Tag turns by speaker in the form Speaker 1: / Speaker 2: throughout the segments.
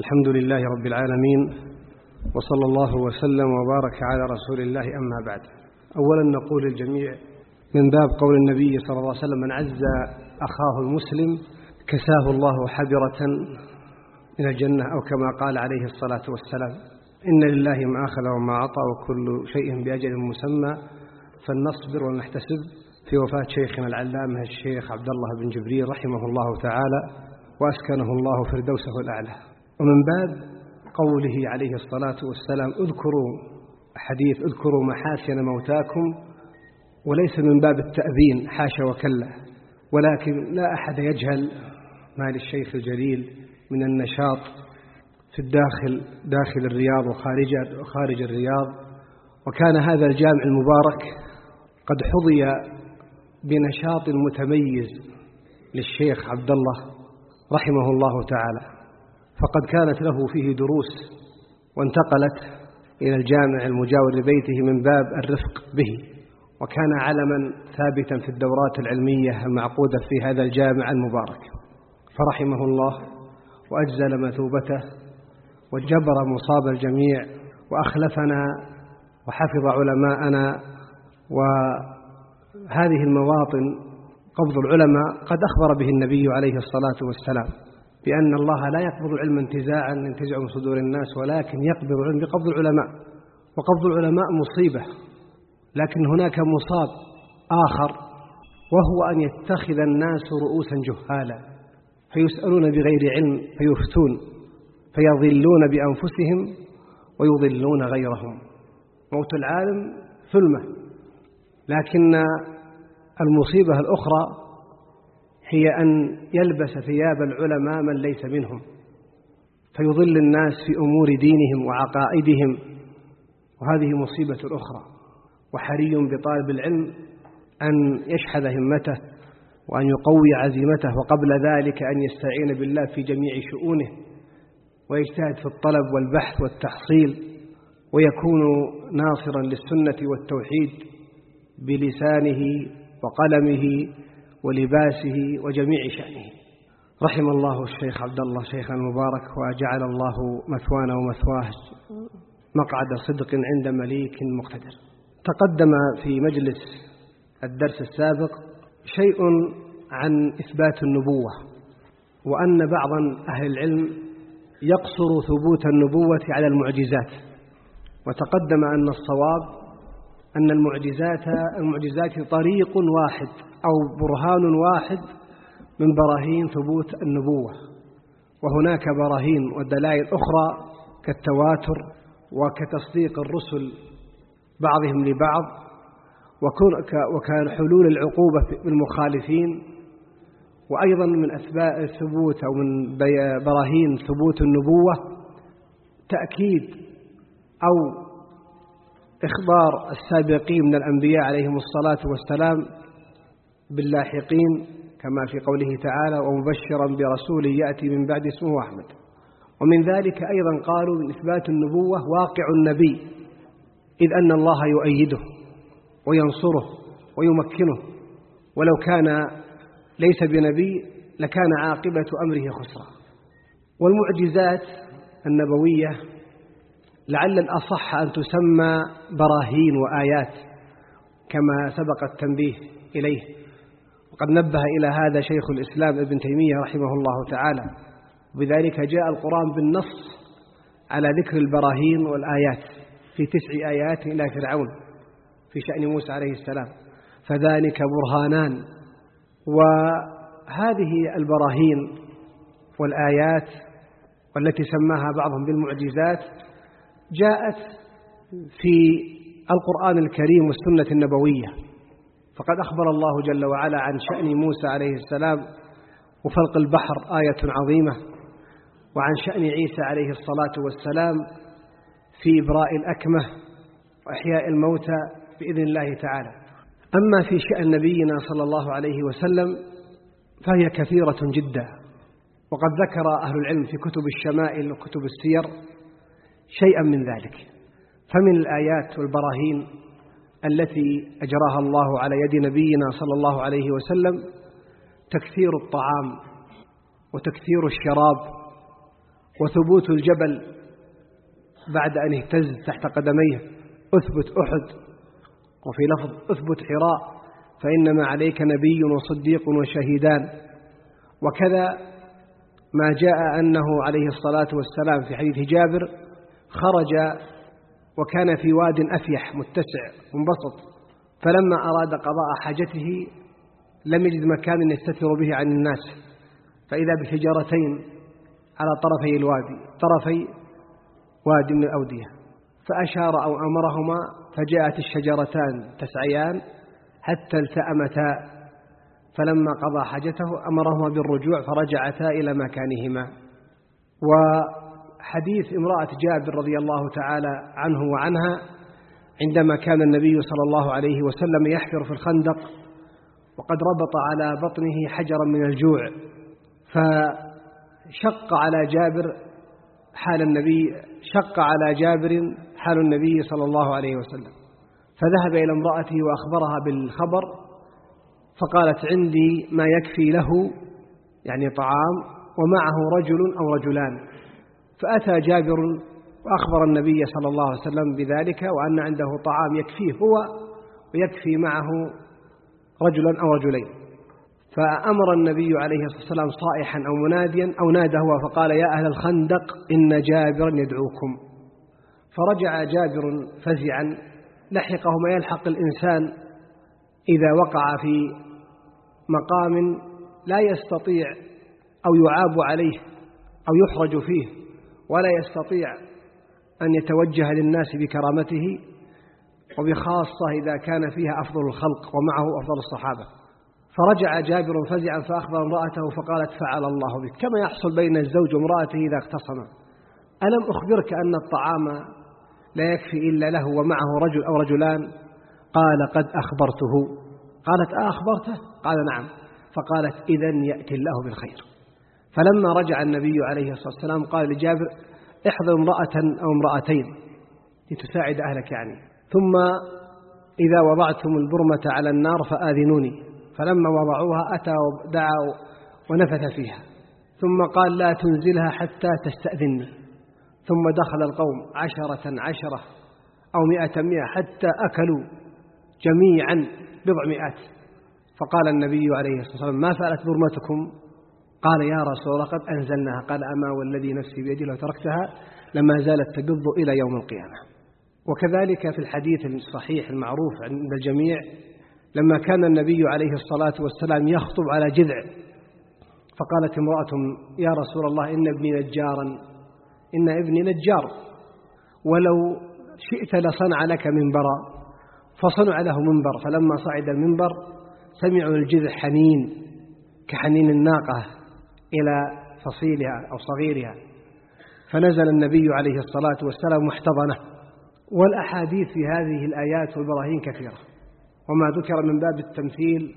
Speaker 1: الحمد لله رب العالمين وصلى الله وسلم وبارك على رسول الله أما بعد. أولا نقول للجميع من باب قول النبي صلى الله عليه وسلم من عز أخاه المسلم كساه الله حبرة من الجنة. أو كما قال عليه الصلاة والسلام إن لله ما أخذ وما أعطى وكل شيء بأجل مسمى فلنصبر ونحتسب في وفاة شيخنا العلامة الشيخ عبد الله بن جبريل رحمه الله تعالى وأسكنه الله فردوسه الأعلى. ومن باب قوله عليه الصلاة والسلام اذكروا حديث اذكروا محاسن موتاكم وليس من باب التأذين حاشا وكلا. ولكن لا أحد يجهل ما للشيخ الجليل من النشاط في الداخل داخل الرياض وخارج وخارج الرياض. وكان هذا الجامع المبارك قد حظي بنشاط متميز للشيخ عبد الله رحمه الله تعالى. فقد كانت له فيه دروس وانتقلت إلى الجامع المجاور لبيته من باب الرفق به وكان علما ثابتا في الدورات العلمية المعقودة في هذا الجامع المبارك. فرحمه الله وأجزل مثوبته وجبر مصاب الجميع وأخلفنا وحفظ علماءنا وهذه المواطن قبض العلماء قد أخبر به النبي عليه الصلاة والسلام. بأن الله لا يقبض العلم انتزاعا ينتزع من صدور الناس ولكن يقبض العلم بقبض العلماء. وقبض العلماء مصيبة لكن هناك مصاب آخر وهو أن يتخذ الناس رؤوسا جهالا. فيسألون بغير علم فيفتون فيضلون بأنفسهم ويضلون غيرهم. موت العالم ثلمة لكن المصيبة الأخرى هي أن يلبس ثياب العلماء من ليس منهم فيضل الناس في أمور دينهم وعقائدهم وهذه مصيبة أخرى. وحري بطالب العلم أن يشحذ همته وأن يقوي عزيمته وقبل ذلك أن يستعين بالله في جميع شؤونه ويجتهد في الطلب والبحث والتحصيل ويكون ناصرا للسنة والتوحيد بلسانه وقلمه ولباسه وجميع شأنه. رحم الله الشيخ عبد الله شيخا المبارك وجعل الله مثوانا ومثواه مقعد صدق عند مليك مقتدر. تقدم في مجلس الدرس السابق شيء عن إثبات النبوة وأن بعض أهل العلم يقصر ثبوت النبوة على المعجزات وتقدم أن الصواب أن المعجزات المعجزات طريق واحد. أو برهان واحد من براهين ثبوت النبوة. وهناك براهين ودلائل أخرى كالتواتر وكتصديق الرسل بعضهم لبعض وكان حلول العقوبة بالمخالفين وأيضا من أسباب الثبوت أو من براهين ثبوت النبوة تأكيد أو إخبار السابقين من الأنبياء عليهم الصلاة والسلام باللاحقين كما في قوله تعالى ومبشرا برسول يأتي من بعد اسمه أحمد. ومن ذلك أيضا قالوا من إثبات النبوة واقع النبي إذ أن الله يؤيده وينصره ويمكنه. ولو كان ليس بنبي لكان عاقبة أمره خسرا. والمعجزات النبوية لعل الأصح أن تسمى براهين وآيات كما سبق التنبيه إليه. وقد نبه إلى هذا شيخ الإسلام ابن تيمية رحمه الله تعالى. وبذلك جاء القرآن بالنص على ذكر البراهين والآيات في تسع آيات إلى فرعون في شأن موسى عليه السلام. فذلك برهانان. وهذه البراهين والآيات والتي سماها بعضهم بالمعجزات جاءت في القرآن الكريم والسنة النبوية. فقد أخبر الله جل وعلا عن شأن موسى عليه السلام وفلق البحر آية عظيمة وعن شأن عيسى عليه الصلاة والسلام في إبراء الأكمة وإحياء الموتى بإذن الله تعالى. أما في شأن نبينا صلى الله عليه وسلم فهي كثيرة جدا وقد ذكر أهل العلم في كتب الشمائل وكتب السير شيئا من ذلك. فمن الآيات والبراهين التي أجراها الله على يد نبينا صلى الله عليه وسلم تكثير الطعام وتكثير الشراب وثبوت الجبل بعد أن اهتز تحت قدميه أثبت أحد. وفي لفظ أثبت حراء فإنما عليك نبي وصديق وشهيدان. وكذا ما جاء أنه عليه الصلاة والسلام في حديث جابر خرج وكان في واد أفيح متسع منبسط فلما أراد قضاء حاجته لم يجد مكان يستتر به عن الناس فإذا بشجرتين على طرفي الوادي طرفي وادي من الأودية فأشار أو أمرهما فجاءت الشجرتان تسعيان حتى التأمتا فلما قضى حاجته أمرهما بالرجوع فرجعتا إلى مكانهما وحديث امرأة جابر رضي الله تعالى عنه وعنها عندما كان النبي صلى الله عليه وسلم يحفر في الخندق وقد ربط على بطنه حجرا من الجوع فشق على جابر حال النبي شق على جابر حال النبي صلى الله عليه وسلم فذهب إلى امرأته وأخبرها بالخبر فقالت عندي ما يكفي له يعني طعام ومعه رجل أو رجلان. فأتى جابر وأخبر النبي صلى الله عليه وسلم بذلك وأن عنده طعام يكفيه هو ويكفي معه رجلا أو رجلين. فأمر النبي عليه الصلاة والسلام صائحا أو مناديا أو نادى هو فقال يا أهل الخندق إن جابرا يدعوكم. فرجع جابر فزعا لحقه ما يلحق الإنسان إذا وقع في مقام لا يستطيع أو يعاب عليه أو يحرج فيه. ولا يستطيع أن يتوجه للناس بكرامته وبخاصة إذا كان فيها أفضل الخلق ومعه أفضل الصحابة. فرجع جابر فزعا فأخبر امرأته فقالت فعل الله بك. كما يحصل بين الزوج وامرأته إذا اختصما ألم أخبرك أن الطعام لا يكفي إلا له ومعه رجل أو رجلان؟ قال قد أخبرته. قالت أخبرته؟ قال نعم. فقالت إذا يأتي الله بالخير. فلما رجع النبي عليه الصلاة والسلام قال لجابر احضر امرأة أو امرأتين لتساعد أهلك يعني. ثم إذا وضعتم البرمة على النار فآذنوني. فلما وضعوها أتى ودعا ونفث فيها. ثم قال لا تنزلها حتى تستأذني ثم دخل القوم عشرة عشرة أو مئة مئة حتى أكلوا جميعا بضع مئات. فقال النبي عليه الصلاة والسلام ما فعلت برمتكم؟ قال يا رسول الله قد أنزلناها قال أما والذي نفسي بيدي لو تركتها لما زالت تبض إلى يوم القيامة. وكذلك في الحديث الصحيح المعروف عند الجميع لما كان النبي عليه الصلاة والسلام يخطب على جذع فقالت امرأة يا رسول الله إن ابني نجارا إن ابني نجار ولو شئت لصنع لك منبرا. فصنع له منبر فلما صعد المنبر سمعوا الجذع حنين كحنين الناقة. إلى فصيلها أو صغيرها. فنزل النبي عليه الصلاة والسلام محتضنه. والأحاديث في هذه الآيات والبراهين كثيرة. وما ذكر من باب التمثيل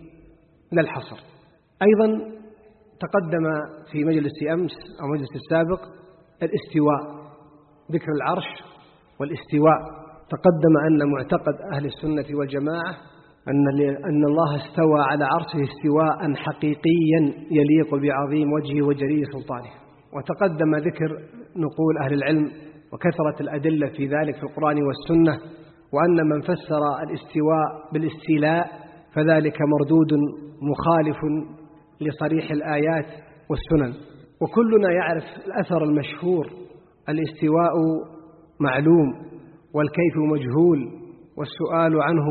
Speaker 1: لا الحصر. أيضا تقدم في مجلس أمس أو مجلس السابق الاستواء ذكر العرش والإستواء. تقدم أن معتقد أهل السنة والجماعة أن أن الله استوى على عرشه استواء حقيقيا يليق بعظيم وجهه وجليل سلطانه. وتقدم ذكر نقول أهل العلم وكثرة الأدلة في ذلك في القرآن والسنة وأن من فسر الاستواء بالاستيلاء فذلك مردود مخالف لصريح الآيات والسنن. وكلنا يعرف الأثر المشهور الاستواء معلوم والكيف مجهول والسؤال عنه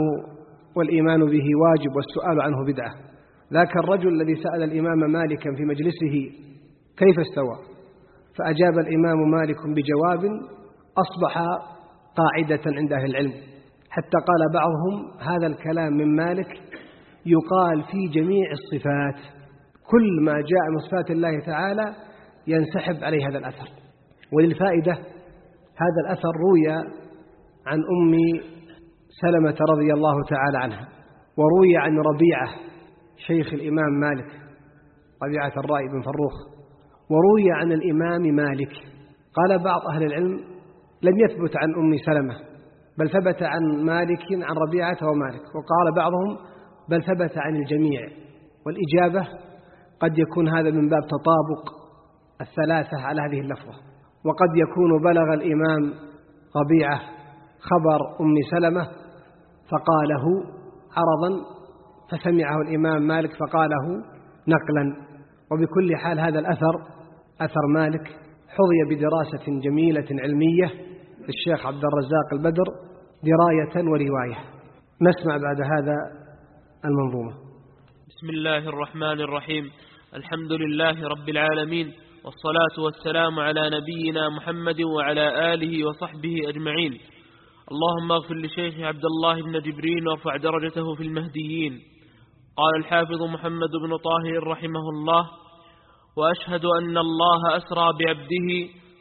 Speaker 1: والإيمان به واجب والسؤال عنه بدعة. ذاك الرجل الذي سأل الإمام مالكا في مجلسه كيف استوى؟ فأجاب الإمام مالك بجواب أصبح قاعدة عند أهل العلم. حتى قال بعضهم هذا الكلام من مالك يقال في جميع الصفات. كل ما جاء من صفات الله تعالى ينسحب عليه هذا الأثر. وللفائدة هذا الأثر روي عن أم سلمة رضي الله تعالى عنها وروي عن ربيعة شيخ الإمام مالك ربيعة الرائي بن فروخ وروي عن الإمام مالك. قال بعض أهل العلم لم يثبت عن أم سلمة بل ثبت عن مالك عن ربيعة ومالك. وقال بعضهم بل ثبت عن الجميع. والإجابة قد يكون هذا من باب تطابق الثلاثة على هذه اللفظة. وقد يكون بلغ الإمام ربيعة خبر أم سلمة فقاله عرضا فسمعه الإمام مالك فقاله نقلا. وبكل حال هذا الأثر أثر مالك حظي بدراسة جميلة علمية للشيخ عبد الرزاق البدر دراية ورواية. نسمع بعد هذا المنظومة.
Speaker 2: بسم الله الرحمن الرحيم. الحمد لله رب العالمين والصلاة والسلام على نبينا محمد وعلى آله وصحبه أجمعين. اللهم اغفر لشيخ عبد الله بن جبرين وارفع درجته في المهديين. قال الحافظ محمد بن طاهر رحمه الله وأشهد أن الله أسرى بعبده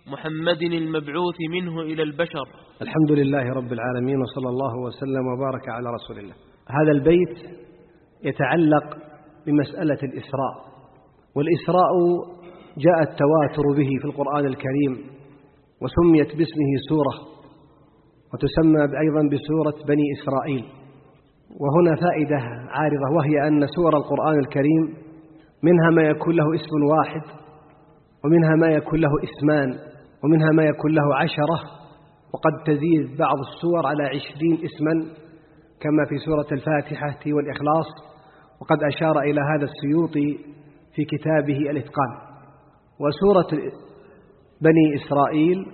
Speaker 2: محمد المبعوث منه إلى البشر.
Speaker 1: الحمد لله رب العالمين وصلى الله وسلم وبارك على رسول الله. هذا البيت يتعلق بمسألة الإسراء والإسراء جاء التواتر به في القرآن الكريم وسميت باسمه سورة. وتسمى أيضا بسورة بني إسرائيل. وهنا فائدة عارضة وهي أن سور القرآن الكريم منها ما يكون له اسم واحد ومنها ما يكون له اسمان ومنها ما يكون له عشرة وقد تزيد بعض السور على عشرين اسما كما في سورة الفاتحة والإخلاص. وقد أشار إلى هذا السيوطي في كتابه الإتقان. وسورة بني إسرائيل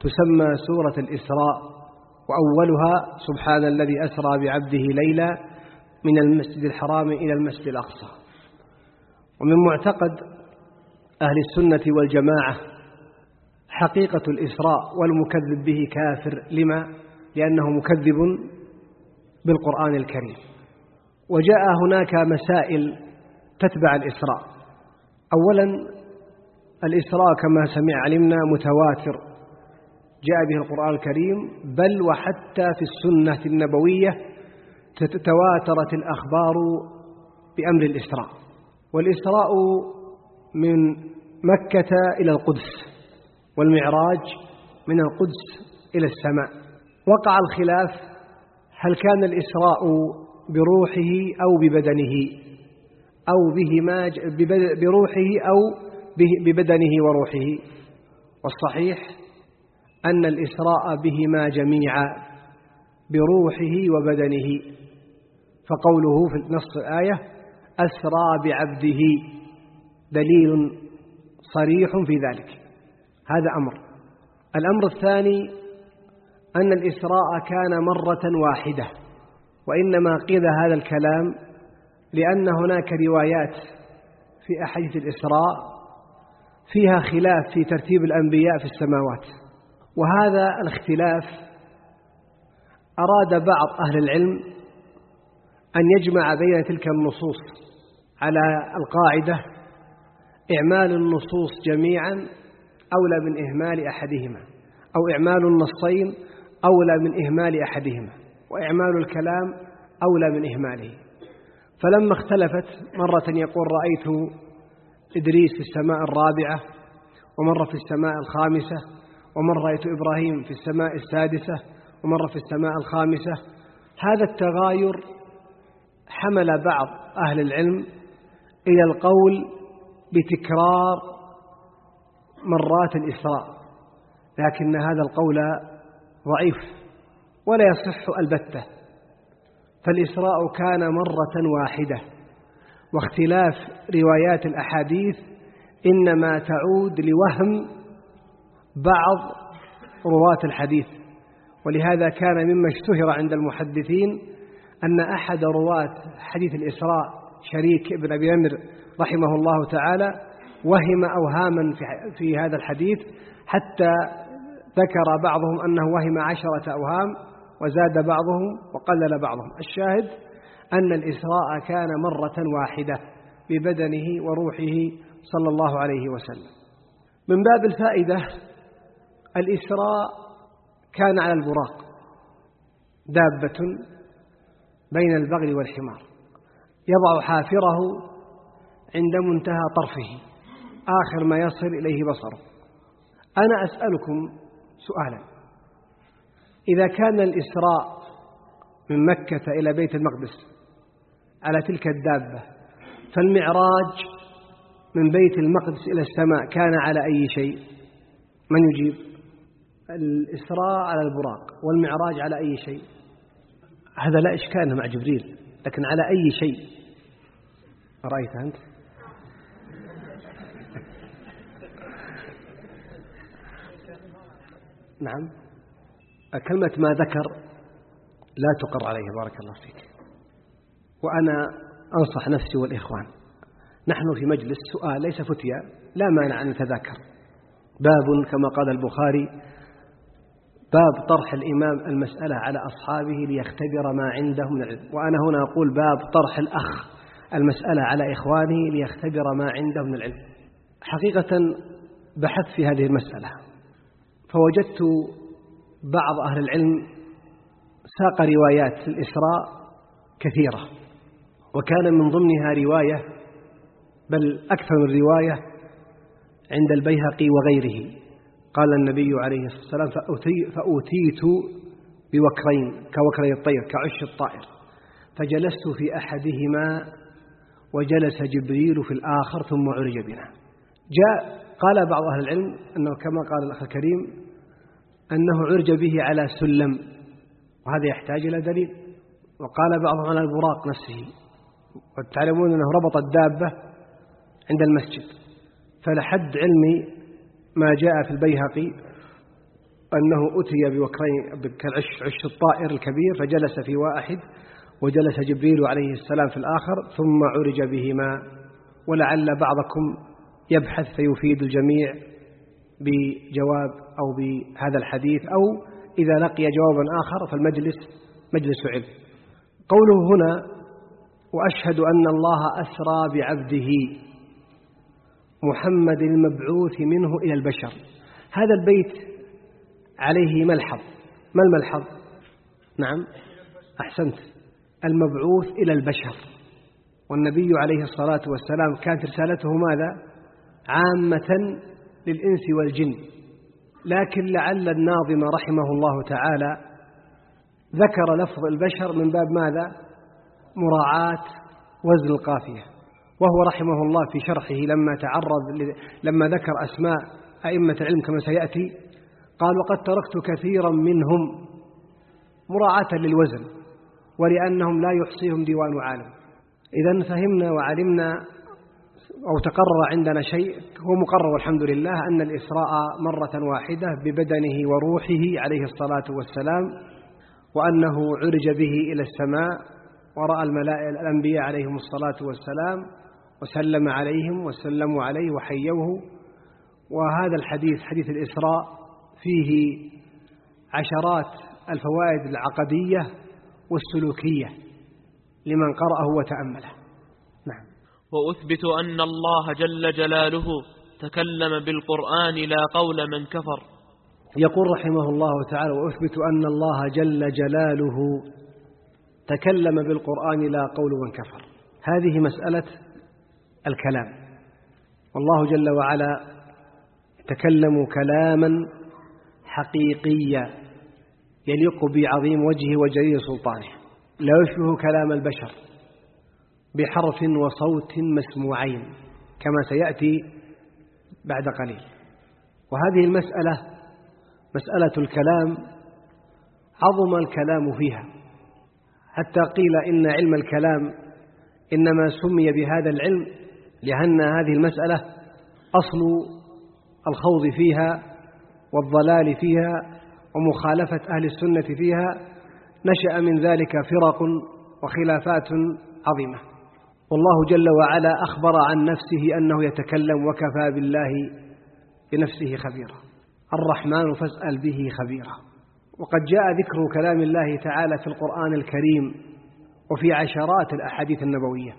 Speaker 1: تسمى سورة الإسراء. وأولها سبحان الذي أسرى بعبده ليلا من المسجد الحرام إلى المسجد الأقصى. ومن معتقد أهل السنة والجماعة حقيقة الإسراء والمكذب به كافر. لما؟ لأنه مكذب بالقرآن الكريم. وجاء هناك مسائل تتبع الإسراء. أولا الإسراء كما سمع علمنا متواتر. جاء به القرآن الكريم بل وحتى في السنة النبوية تواترت الأخبار بأمر الإسراء. والإسراء من مكة إلى القدس والمعراج من القدس إلى السماء. وقع الخلاف هل كان الإسراء بروحه أو ببدنه أو بهما بروحه أو ببدنه وروحه. والصحيح أن الإسراء بهما جميعا بروحه وبدنه. فقوله في نص الآية أسرى بعبده. دليل صريح في ذلك. هذا أمر. الأمر الثاني أن الإسراء كان مرة واحدة وإنما قيل هذا الكلام لأن هناك روايات في أحاديث الإسراء فيها خلاف في ترتيب الأنبياء في السماوات. وهذا الاختلاف أراد بعض أهل العلم أن يجمع بين تلك النصوص على القاعدة إعمال النصوص جميعا أولى من إهمال أحدهما أو إعمال النصين أولى من إهمال أحدهما وإعمال الكلام أولى من إهماله. فلما اختلفت مرة يقول رأيت إدريس في السماء الرابعة ومرة في السماء الخامسة ومن رأيت إبراهيم في السماء السادسة ومر في السماء الخامسة. هذا التغاير حمل بعض أهل العلم إلى القول بتكرار مرات الإسراء لكن هذا القول ضعيف ولا يصح البتة. فالإسراء كان مرة واحدة واختلاف روايات الأحاديث إنما تعود لوهم بعض رواة الحديث ولهذا كان مما اشتهر عند المحدثين أن أحد رواة حديث الإسراء شريك ابن أبي أمر رحمه الله تعالى وهم أوهاما في هذا الحديث حتى ذكر بعضهم أنه وهم عشرة أوهام وزاد بعضهم وقلل بعضهم. الشاهد أن الإسراء كان مرة واحدة ببدنه وروحه صلى الله عليه وسلم. من باب الفائدة الإسراء كان على البراق دابة بين البغل والحمار. يضع حافره عند منتهى طرفه. آخر ما يصل إليه بصره. أنا أسألكم سؤالا. إذا كان الإسراء من مكة إلى بيت المقدس على تلك الدابة فالمعراج من بيت المقدس إلى السماء كان على أي شيء؟ من يجيب؟ الإسراء على البراق والمعراج على أي شيء. هذا لا إشكال مع جبريل لكن على أي شيء. رأيت أنت؟ نعم. كلمة ما ذكر لا تقر عليه بارك الله فيك. وأنا أنصح نفسي والإخوان نحن في مجلس سؤال ليس فتيا لا مانع أن نتذاكر. باب كما قال البخاري باب طرح الإمام المسألة على أصحابه ليختبر ما عندهم من العلم. وأنا هنا أقول باب طرح الأخ المسألة على إخوانه ليختبر ما عندهم من العلم. حقيقة بحثت في هذه المسألة. فوجدت بعض أهل العلم ساق روايات الإسراء كثيرة وكان من ضمنها رواية بل أكثر من رواية عند البيهقي وغيره. قال النبي عليه الصلاة والسلام فأوتيت بوكرين كوكري الطير كعش الطائر. فجلست في أحدهما وجلس جبريل في الآخر ثم عرج بنا. جاء قال بعض أهل العلم أنه كما قال الأخ الكريم أنه عرج به على سلم وهذا يحتاج إلى دليل. وقال بعضهم على البراق نفسه. وتعلمون أنه ربط الدابة عند المسجد. فلحد علمي ما جاء في البيهقي أنه أتي بوكرين كالعش عش الطائر الكبير فجلس في واحد وجلس جبريل عليه السلام في الآخر ثم عرج بهما ولعل بعضكم يبحث فيفيد الجميع بجواب أو بهذا الحديث أو إذا لقي جوابا آخر فالمجلس مجلس علم. قوله هنا وأشهد أن الله أسرى بعبده. محمد المبعوث منه إلى البشر. هذا البيت عليه ملحظ ما الملحظ نعم. أحسنت. المبعوث إلى البشر. والنبي عليه الصلاة والسلام كانت رسالته ماذا؟ عامة للإنس والجن. لكن لعل الناظم رحمه الله تعالى ذكر لفظ البشر من باب ماذا؟ مراعاة وزن القافية. وهو رحمه الله في شرحه لما تعرض لما ذكر أسماء أئمة العلم كما سيأتي قال وقد تركت كثيرا منهم مراعاة للوزن ولأنهم لا يحصيهم ديوان عالم. إذا فهمنا وعلمنا أو تقرر عندنا شيء هو مقرر والحمد لله أن الإسراء مرة واحدة ببدنه وروحه عليه الصلاة والسلام وأنه عرج به إلى السماء ورأى الأنبياء عليهم الصلاة والسلام وسلم عليهم وسلموا عليه وحيوه. وهذا الحديث حديث الإسراء فيه عشرات الفوائد العقدية والسلوكية لمن قرأه وتأمله. نعم.
Speaker 2: وأثبت أن الله جل جلاله تكلم بالقرآن لا قول من كفر.
Speaker 1: يقول رحمه الله تعالى وأثبت أن الله جل جلاله تكلم بالقرآن لا قول من كفر. هذه مسألة الكلام. والله جل وعلا يتكلم كلاما حقيقيا يليق بعظيم وجهه وجليل سلطانه. لا يشبه كلام البشر بحرف وصوت مسموعين كما سيأتي بعد قليل. وهذه المسألة مسألة الكلام عظم الكلام فيها. حتى قيل إن علم الكلام إنما سمي بهذا العلم لأن هذه المسألة أصل الخوض فيها والضلال فيها ومخالفة أهل السنة فيها نشأ من ذلك فرق وخلافات عظيمة. والله جل وعلا أخبر عن نفسه أنه يتكلم وكفى بالله بنفسه خبيرا. الرحمن فاسأل به خبيرا. وقد جاء ذكر كلام الله تعالى في القرآن الكريم وفي عشرات الأحاديث النبوية.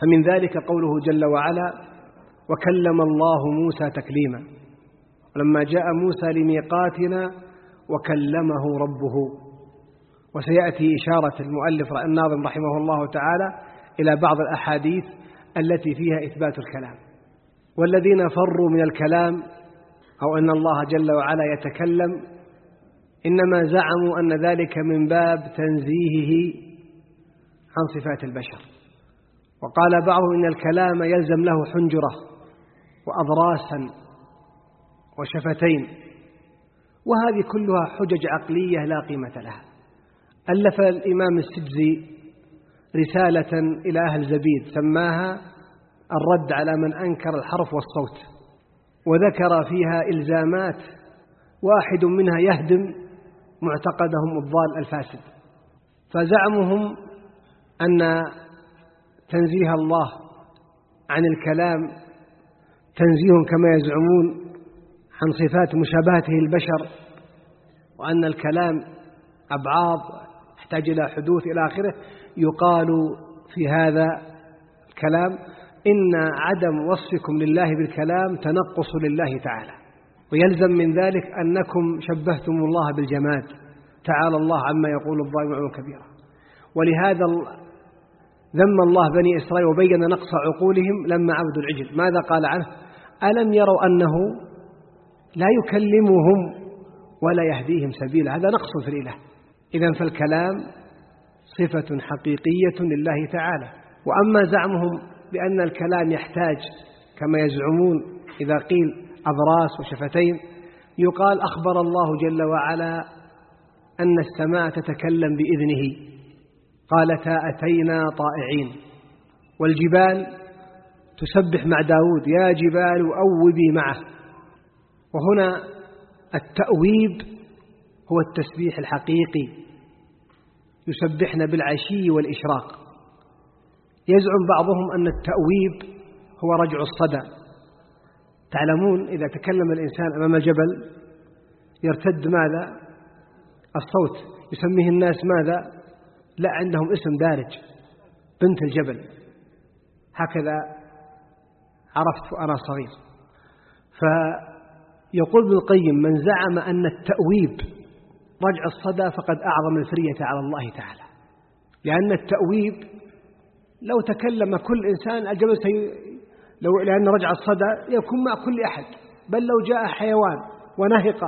Speaker 1: فمن ذلك قوله جل وعلا وكلم الله موسى تكليما. ولما جاء موسى لميقاتنا وكلمه ربه. وسيأتي إشارة المؤلف الناظم رحمه الله تعالى إلى بعض الأحاديث التي فيها إثبات الكلام. والذين فروا من الكلام أو أن الله جل وعلا يتكلم إنما زعموا أن ذلك من باب تنزيهه عن صفات البشر. وقال بعضهم إن الكلام يلزم له حنجرة وأضراسا وشفتين وهذه كلها حجج عقلية لا قيمة لها. ألف الإمام السجزي رسالة إلى أهل زبيد سماها الرد على من أنكر الحرف والصوت وذكر فيها إلزامات واحد منها يهدم معتقدهم الضال الفاسد. فزعمهم أن تنزيه الله عن الكلام تنزيه كما يزعمون عن صفات مشابهته البشر وأن الكلام أبعاض يحتاج إلى حدوث إلى آخره. يقال في هذا الكلام إن عدم وصفكم لله بالكلام تنقص لله تعالى. ويلزم من ذلك أنكم شبهتم الله بالجماد تعالى الله عما يقول الظالم كبيرا ولهذا ذم الله بني إسرائيل وبين نقص عقولهم لما عبدوا العجل. ماذا قال عنه؟ ألم يروا أنه لا يكلمهم ولا يهديهم سبيلا؟ هذا نقص في الإله. إذا فالكلام صفة حقيقية لله تعالى. وأما زعمهم بأن الكلام يحتاج كما يزعمون إذا قيل أضراس وشفتين يقال أخبر الله جل وعلا أن السماء تتكلم بإذنه. قالتا أتينا طائعين. والجبال تسبح مع داود يا جبال أوبي معه. وهنا التأويب هو التسبيح الحقيقي يسبحن بالعشي والإشراق. يزعم بعضهم أن التأويب هو رجع الصدى. تعلمون إذا تكلم الإنسان أمام الجبل يرتد ماذا؟ الصوت يسميه الناس ماذا؟ لا عندهم اسم دارج بنت الجبل. هكذا عرفت وأنا صغير. فيقول ابن القيم من زعم أن التأويب رجع الصدى فقد أعظم الفرية على الله تعالى. لأن التأويب لو تكلم كل إنسان الجبل سي... لو لأن رجع الصدى يكون مع كل أحد. بل لو جاء حيوان ونهق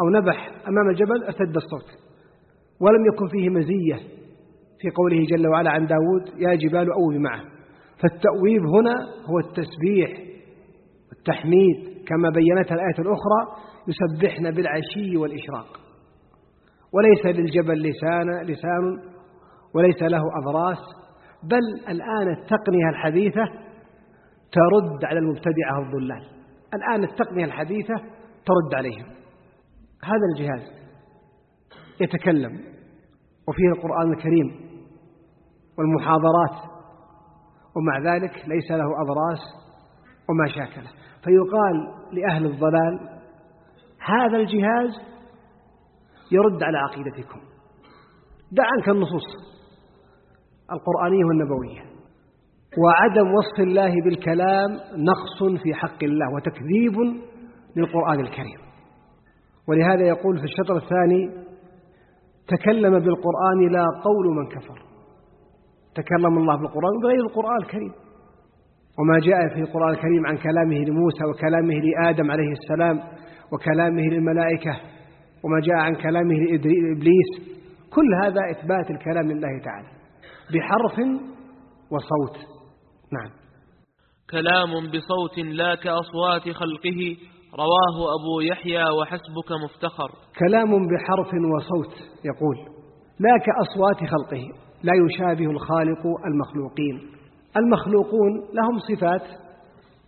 Speaker 1: أو نبح أمام الجبل ارتد الصوت. ولم يكن فيه مزية في قوله جل وعلا عن داود يا جبال أوبي معه. فالتأويب هنا هو التسبيح والتحميد كما بينتها الآية الأخرى يسبحن بالعشي والإشراق. وليس للجبل لسان لسان وليس له أضراس بل الآن التقنية الحديثة ترد على المبتدعة الضلال. الآن التقنية الحديثة ترد عليهم. هذا الجهاز يتكلم وفيه القرآن الكريم والمحاضرات ومع ذلك ليس له أضراس وما شاكله. فيقال لأهل الضلال هذا الجهاز يرد على عقيدتكم. دع عنك النصوص القرآنية والنبوية. وعدم وصف الله بالكلام نقص في حق الله وتكذيب للقرآن الكريم. ولهذا يقول في الشطر الثاني تكلم بالقرآن لا قول من كفر. تكلم الله بالقرآن بغير القرآن الكريم. وما جاء في القرآن الكريم عن كلامه لموسى وكلامه لآدم عليه السلام وكلامه للملائكة وما جاء عن كلامه لإبليس. كل هذا إثبات الكلام لله تعالى بحرف وصوت. نعم.
Speaker 2: كلام بصوت لا كأصوات خلقه رواه أبو يحيى وحسبك مفتخر.
Speaker 1: كلام بحرف وصوت يقول لا كأصوات خلقه لا يشابه الخالق المخلوقين. المخلوقون لهم صفات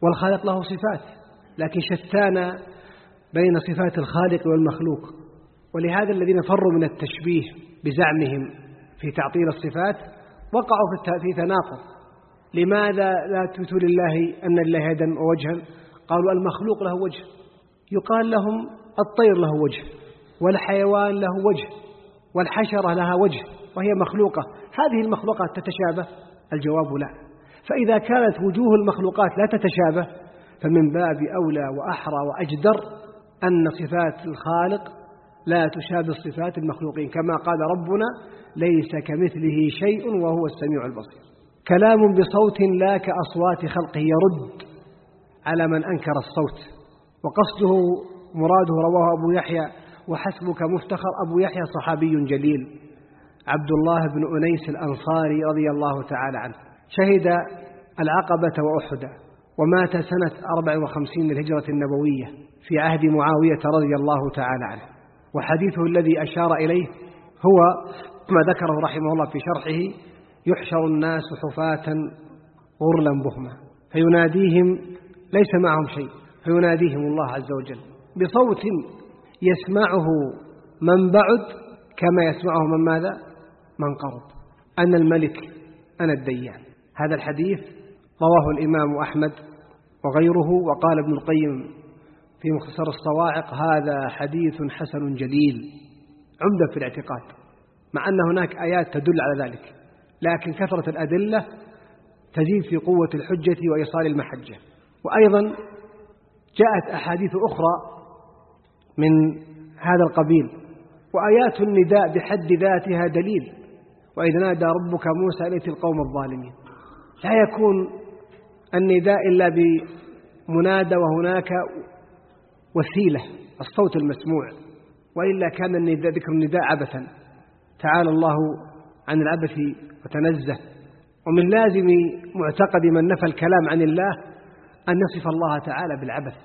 Speaker 1: والخالق له صفات لكن شتان بين صفات الخالق والمخلوق. ولهذا الذين فروا من التشبيه بزعمهم في تعطيل الصفات وقعوا في تناقض لماذا لا تثبتوا لله أن لله يدا ووجها؟ قالوا المخلوق له وجه. يقال لهم الطير له وجه والحيوان له وجه والحشرة لها وجه وهي مخلوقة. هذه المخلوقات تتشابه؟ الجواب لا. فإذا كانت وجوه المخلوقات لا تتشابه فمن باب أولى وأحرى وأجدر أن صفات الخالق لا تشابه صفات المخلوقين. كما قال ربنا ليس كمثله شيء وهو السميع البصير. كلام بصوت لا كأصوات خلقه يرد. على من أنكر الصوت. وقصده مراده رواه أبو يحيى وحسبك مفتخر أبو يحيى صحابي جليل. عبد الله بن أنيس الأنصاري رضي الله تعالى عنه. شهد العقبة وأحد ومات سنة 54 للهجرة النبوية في عهد معاوية رضي الله تعالى عنه. وحديثه الذي أشار إليه هو ما ذكره رحمه الله في شرحه يحشر الناس حفاة غرلا بهما فيناديهم ليس معهم شيء فيناديهم الله عز وجل بصوت يسمعه من بعد كما يسمعه من ماذا؟ من قرب. أنا الملك أنا الديان. هذا الحديث رواه الإمام أحمد وغيره وقال ابن القيم في مختصر الصواعق هذا حديث حسن جليل عمدة في الاعتقاد مع أن هناك آيات تدل على ذلك لكن كثرة الأدلة تزيد في قوة الحجة وإيصال المحجة. وأيضا جاءت أحاديث أخرى من هذا القبيل وآيات النداء بحد ذاتها دليل وإذا نادى ربك موسى إليت القوم الظالمين. لا يكون النداء إلا بمنادى وهناك وسيلة الصوت المسموع. وإلا كان النداء ذكر النداء عبثا. تعالى الله عن العبث وتنزه. ومن لازم معتقد من نفى الكلام عن الله أن يصف الله تعالى بالعبث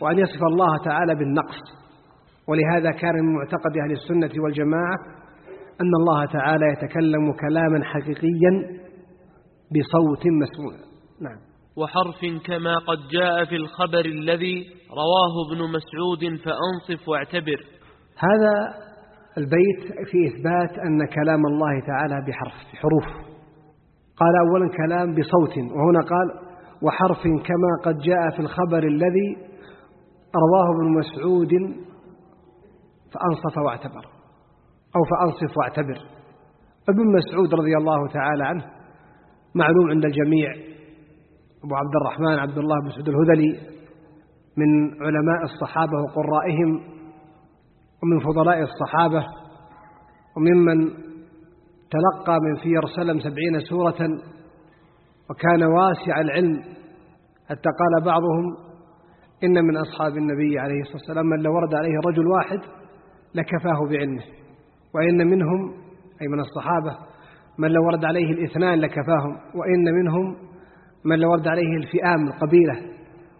Speaker 1: وأن يصف الله تعالى بالنقص. ولهذا كان من معتقد أهل السنة والجماعة أن الله تعالى يتكلم كلاما حقيقيا بصوت مسموع. نعم.
Speaker 2: وحرف كما قد جاء في الخبر الذي رواه ابن مسعود فأنصف واعتبر.
Speaker 1: هذا البيت في إثبات أن كلام الله تعالى بحرف بحروف. قال أولا كلام بصوت وهنا قال وحرف كما قد جاء في الخبر الذي رواه ابن مسعود فأنصف واعتبر أو فأنصف واعتبر. ابن مسعود رضي الله تعالى عنه معلوم عند الجميع أبو عبد الرحمن عبد الله بن مسعود الهذلي من علماء الصحابة وقرائهم ومن فضلاء الصحابة وممن تلقى من فير سلم سبعين سورة وكان واسع العلم. حتى قال بعضهم إن من أصحاب النبي عليه الصلاة والسلام من لو ورد عليه رجل واحد لكفاه بعلمه وإن منهم أي من الصحابة من لو ورد عليه الاثنان لكفاهم وإن منهم من لو ورد عليه الفئام القبيلة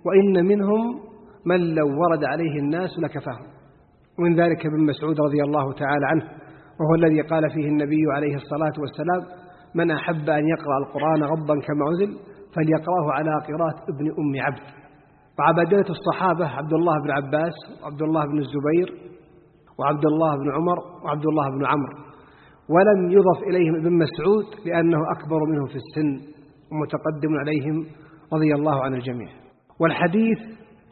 Speaker 1: وإن منهم من لو ورد عليه الناس لكفاهم. ومن ذلك ابن مسعود رضي الله تعالى عنه وهو الذي قال فيه النبي عليه الصلاة والسلام من أحب أن يقرأ القرآن غضا كما أنزل فليقرأه على قراءة ابن أم عبد. وعبادلة الصحابة عبد الله بن عباس وعبد الله بن الزبير وعبد الله بن عمر وعبد الله بن عمرو. ولم يضف إليهم ابن مسعود لأنه أكبر منه في السن ومتقدم عليهم رضي الله عن الجميع. والحديث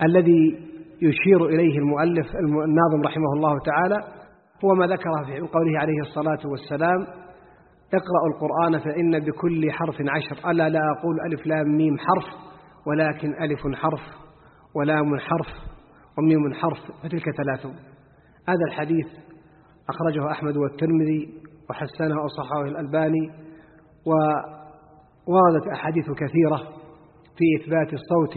Speaker 1: الذي يشير إليه المؤلف الناظم رحمه الله تعالى هو ما ذكره في قوله عليه الصلاة والسلام اقرأوا القرآن فإن بكل حرف عشر. ألا لا أقول ألف لام ميم حرف ولكن ألف حرف ولام حرف وميم حرف فتلك ثلاث هذا الحديث أخرجه أحمد والترمذي وحسنه وصححه الألباني ووردت أحاديث كثيرة في إثبات الصوت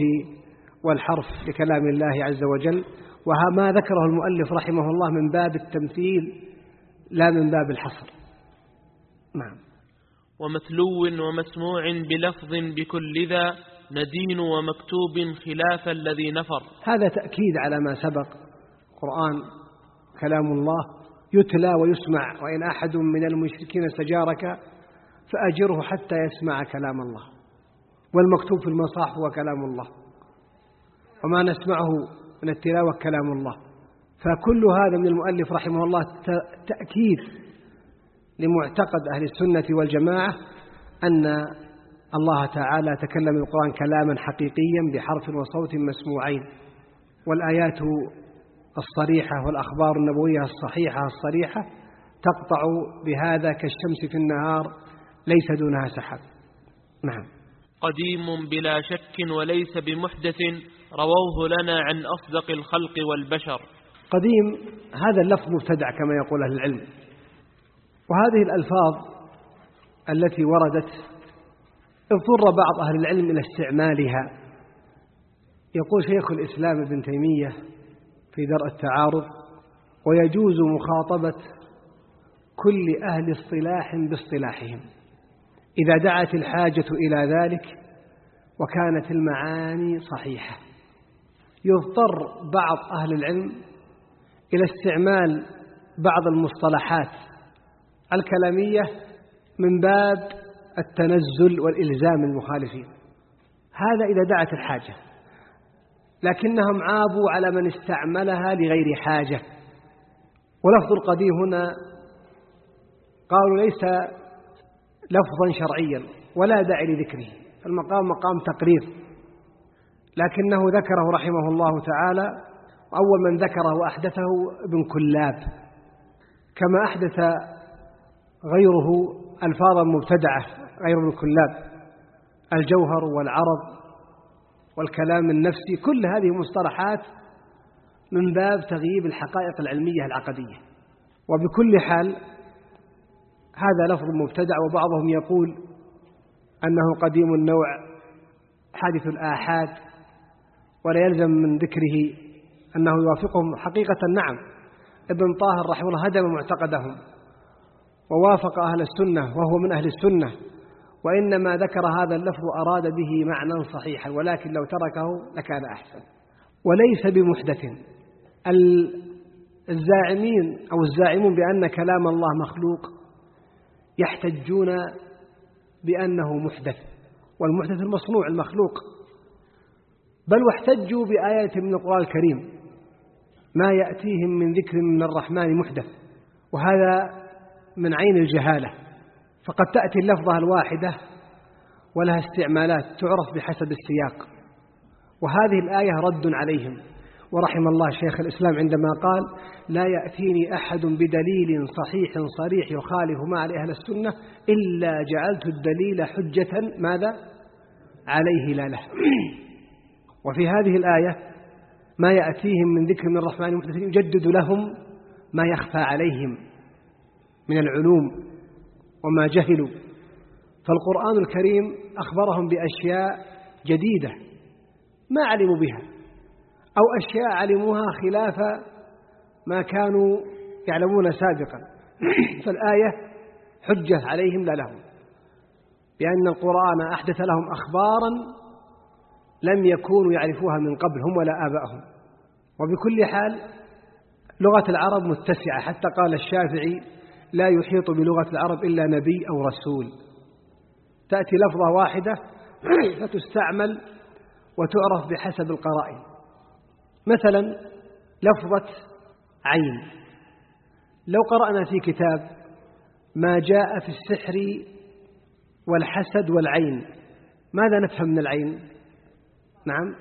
Speaker 1: والحرف لكلام الله عز وجل. وما ذكره المؤلف رحمه الله من باب التمثيل لا من باب الحصر. نعم.
Speaker 2: ومتلو ومسموع بلفظ بكل ذا ندين ومكتوب خلاف الذي نفر.
Speaker 1: هذا تأكيد على ما سبق. قرآن كلام الله يتلى ويسمع وإن أحد من المشركين استجارك فأجره حتى يسمع كلام الله. والمكتوب في المصاحف هو كلام الله. وما نسمعه من التلاوة كلام الله. فكل هذا من المؤلف رحمه الله تأكيد لمعتقد أهل السنة والجماعة أن الله تعالى تكلم القرآن كلاما حقيقيا بحرف وصوت مسموعين والآيات الصريحة والأخبار النبوية الصحيحة الصريحة تقطع بهذا كالشمس في النهار ليس دونها سحاب نعم.
Speaker 2: قديم بلا شك وليس بمحدث رووه لنا عن أصدق الخلق والبشر.
Speaker 1: قديم هذا اللفظ مبتدع كما يقول أهل العلم. وهذه الألفاظ التي وردت اضطر بعض أهل العلم إلى استعمالها. يقول شيخ الإسلام ابن تيمية في درء التعارض ويجوز مخاطبة كل أهل اصطلاح باصطلاحهم. إذا دعت الحاجة إلى ذلك وكانت المعاني صحيحة. يضطر بعض أهل العلم إلى استعمال بعض المصطلحات الكلامية من باب التنزل والإلزام المخالفين هذا إذا دعت الحاجة. لكنهم عابوا على من استعملها لغير حاجة. ولفظ القديم هنا قالوا ليس لفظا شرعيا ولا داعي لذكره. المقام مقام تقرير. لكنه ذكره رحمه الله تعالى أول من ذكره وأحدثه ابن كلاب. كما أحدث غيره ألفاظا مبتدعة غير ابن كلاب الجوهر والعرض والكلام النفسي كل هذه مصطلحات من باب تغييب الحقائق العلمية العقدية. وبكل حال هذا لفظ مبتدع وبعضهم يقول أنه قديم النوع حادث الآحاد ولا يلزم من ذكره أنه يوافقهم. حقيقة نعم ابن طاهر رحمه الله هدم معتقدهم. ووافق أهل السنة وهو من أهل السنة وإنما ذكر هذا اللفظ أراد به معنى صحيحا ولكن لو تركه لكان أحسن. وليس بمحدث. الزاعمين أو الزاعمون بأن كلام الله مخلوق يحتجون بأنه محدث والمحدث المصنوع المخلوق. بل واحتجوا بآية من القرآن الكريم ما يأتيهم من ذكر من الرحمن محدث وهذا من عين الجهالة فقد تأتي اللفظة الواحدة ولها استعمالات تعرف بحسب السياق. وهذه الآية رد عليهم ورحم الله شيخ الإسلام عندما قال لا يأتيني أحد بدليل صحيح صريح يخالف ما عليه أهل السنة إلا جعلت الدليل حجة ماذا؟ عليه لا له. وفي هذه الآية ما يأتيهم من ذكر من الرحمن المحدثين يجدد لهم ما يخفى عليهم من العلوم وما جهلوا فالقرآن الكريم أخبرهم بأشياء جديدة ما علموا بها أو أشياء علموها خلاف ما كانوا يعلمون سابقا. فالآية حجة عليهم لا لهم بأن القرآن أحدث لهم أخبارا لم يكونوا يعرفوها من قبل هم ولا آبائهم وبكل حال لغة العرب متسعة حتى قال الشافعي لا يحيط بلغة العرب إلا نبي أو رسول. تأتي لفظة واحدة فتستعمل وتعرف بحسب القرائن. مثلا لفظة عين. لو قرأنا في كتاب ما جاء في السحر والحسد والعين ماذا نفهم من العين؟ نعم.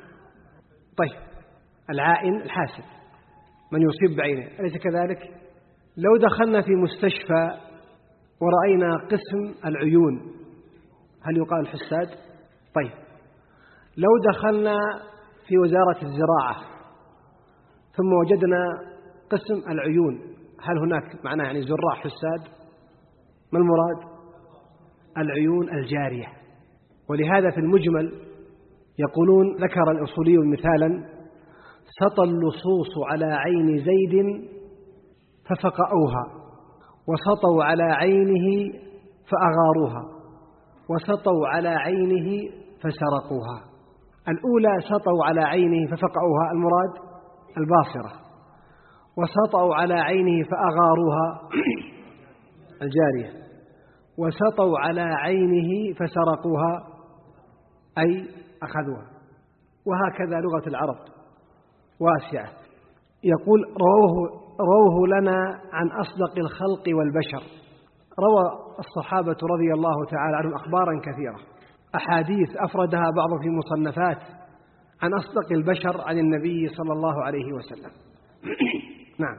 Speaker 1: طيب. العائن الحاسد. من يصيب بعينه. أليس كذلك؟ لو دخلنا في مستشفى ورأينا قسم العيون هل يقال حساد؟ طيب. لو دخلنا في وزارة الزراعة ثم وجدنا قسم العيون هل هناك معناه يعني زراع حساد؟ ما المراد؟ العيون الجارية. ولهذا في المجمل يقولون ذكر الأصولي مثالا سطى اللصوص على عين زيد ففقأوها وسطوا على عينه فأغاروها وسطوا على عينه فسرقوها. الأولى سطوا على عينه ففقأوها المراد الباصرة. وسطوا على عينه فأغاروها الجارية. وسطوا على عينه فسرقوها أي أخذوها. وهكذا لغة العرب واسعة. يقول رووه, رووه لنا عن أصدق الخلق والبشر. روى الصحابة رضي الله تعالى عنهم أخبارا كثيرة. أحاديث أفردها بعض في مصنفات عن أصدق البشر عن النبي صلى الله عليه وسلم. نعم.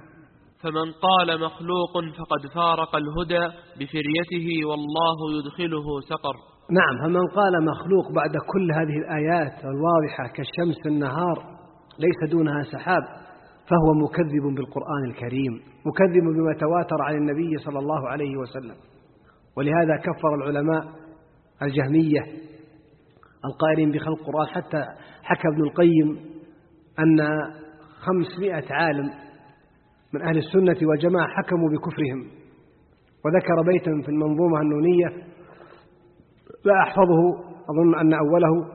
Speaker 2: فمن قال مخلوق فقد فارق الهدى بفريته والله يدخله سقر.
Speaker 1: نعم. فمن قال مخلوق بعد كل هذه الآيات الواضحة كالشمس النهار ليس دونها سحاب فهو مكذب بالقرآن الكريم مكذب بما تواتر عن النبي صلى الله عليه وسلم. ولهذا كفر العلماء الجهمية القائلين بخلق القرآن حتى حكى ابن القيم أن خمسمائة عالم من أهل السنة والجماعة حكموا بكفرهم. وذكر بيتا في المنظومة النونية لا أحفظه أظن أن أوله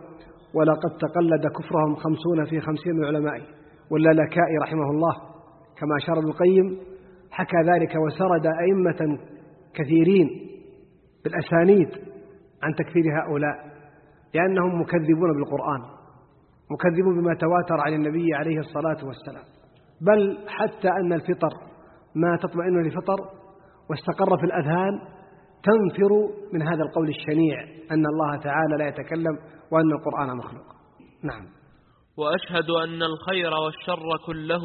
Speaker 1: ولقد تقلد كفرهم خمسون في خمسين من علمائه واللالكائي رحمه الله كما أشار ابن القيم حكى ذلك وسرد أئمة كثيرين بالأسانيد عن تكفير هؤلاء لأنهم مكذبون بالقرآن مكذبون بما تواتر عن النبي عليه الصلاة والسلام بل حتى أن الفطر ما تطمئن لفطر واستقر في الأذهان تنفر من هذا القول الشنيع أن الله تعالى لا يتكلم وأن القرآن مخلوق. نعم.
Speaker 2: وأشهد أن الخير والشر كله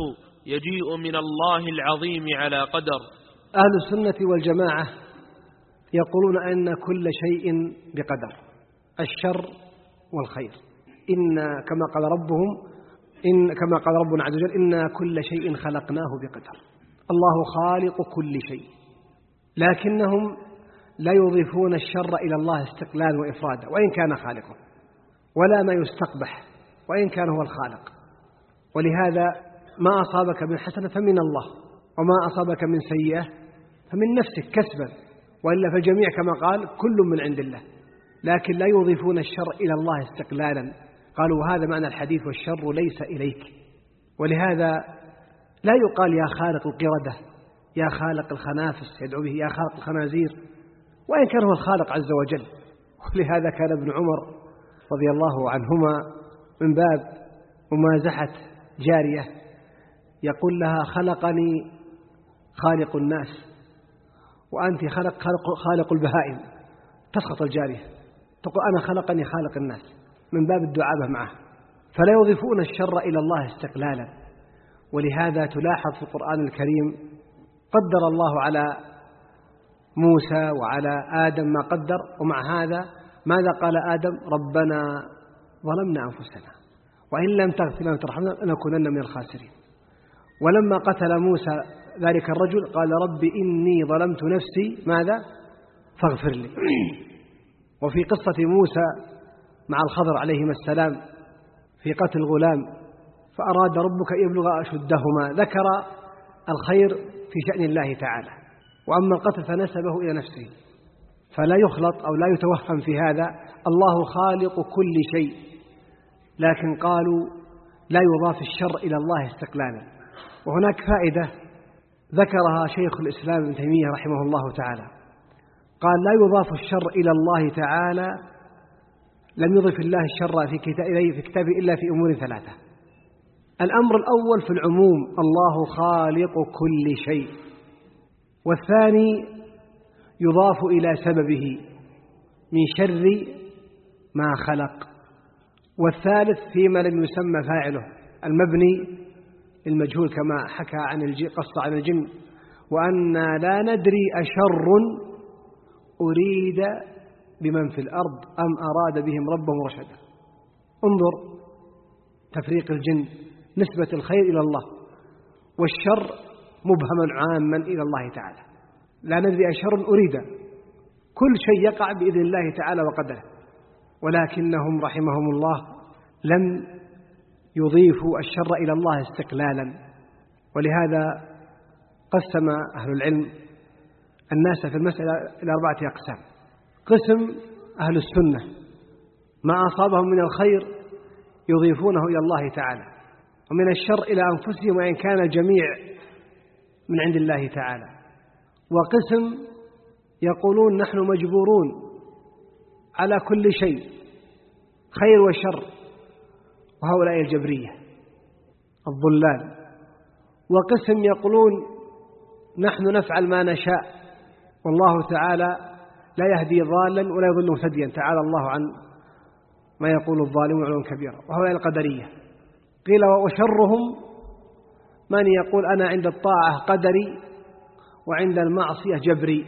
Speaker 2: يجيء من الله العظيم على قدر.
Speaker 1: أهل السنة والجماعة يقولون أن كل شيء بقدر الشر والخير. إن كما قال ربهم إن كما قال ربنا عز وجل إن كل شيء خلقناه بقدر. الله خالق كل شيء لكنهم لا يضيفون الشر إلى الله استقلالا وإفرادا وإن كان خالقه ولا ما يستقبح. وإن كان هو الخالق. ولهذا ما أصابك من حسنة فمن الله وما أصابك من سيئة فمن نفسك كسبا وإلا فالجميع كما قال كل من عند الله. لكن لا يضيفون الشر إلى الله استقلالا. قالوا وهذا معنى الحديث والشر ليس إليك. ولهذا لا يقال يا خالق القردة يا خالق الخنافس يدعو به يا خالق الخنازير. وإن كان هو الخالق عز وجل. ولهذا كان ابن عمر رضي الله عنهما من باب ممازحة جارية يقول لها خلقني خالق الناس وأنت خلق, خلق, خالق البهائم تسقط الجارية. تقول أنا خلقني خالق الناس من باب الدعابة معه. فلا يضيفون الشر إلى الله استقلالا. ولهذا تلاحظ في القرآن الكريم قدر الله على موسى وعلى آدم ما قدر ومع هذا ماذا قال آدم؟ ربنا ظلمنا أنفسنا. وإن لم تغفر لنا وترحمنا لنكونن من الخاسرين. ولما قتل موسى ذلك الرجل قال رب إني ظلمت نفسي ماذا؟ فاغفر لي. وفي قصة موسى مع الخضر عليهما السلام في قتل غلام فأراد ربك يبلغ أشدهما ذكر الخير في شأن الله تعالى. وأما القتل فنسبه إلى نفسه. فلا يخلط أو لا يتوهم في هذا. الله خالق كل شيء. لكن قالوا لا يضاف الشر إلى الله استقلالا. وهناك فائدة ذكرها شيخ الإسلام ابن تيمية رحمه الله تعالى. قال لا يضاف الشر إلى الله تعالى لم يضف الله الشر في كتابه في كتابه إلا في أمور ثلاثة. الأمر الأول في العموم الله خالق كل شيء. والثاني يضاف إلى سببه من شر ما خلق. والثالث فيما لم يسمى فاعله المبني المجهول كما حكى عن قص عن الجن وأنا لا ندري أشر أريد بمن في الأرض أم أراد بهم ربهم رشدا. انظر تفريق الجن نسبة الخير إلى الله والشر مبهما عاما إلى الله تعالى. لا ندري أشر أريد كل شيء يقع بإذن الله تعالى وقدره. ولكنهم رحمهم الله لم يضيفوا الشر إلى الله استقلالا. ولهذا قسم أهل العلم الناس في المسألة إلى أربعة أقسام. قسم أهل السنة ما أصابهم من الخير يضيفونه إلى الله تعالى ومن الشر إلى أنفسهم وإن كان الجميع من عند الله تعالى. وقسم يقولون نحن مجبورون على كل شيء خير وشر وهؤلاء الجبرية الضلال وقسم يقولون نحن نفعل ما نشاء والله تعالى لا يهدي ضالا ولا يضل مهتديا تعالى الله عن ما يقول الظالمون علوا كبيرا وهؤلاء القدرية. قيل وشرهم من يقول أنا عند الطاعة قدري وعند المعصية جبري.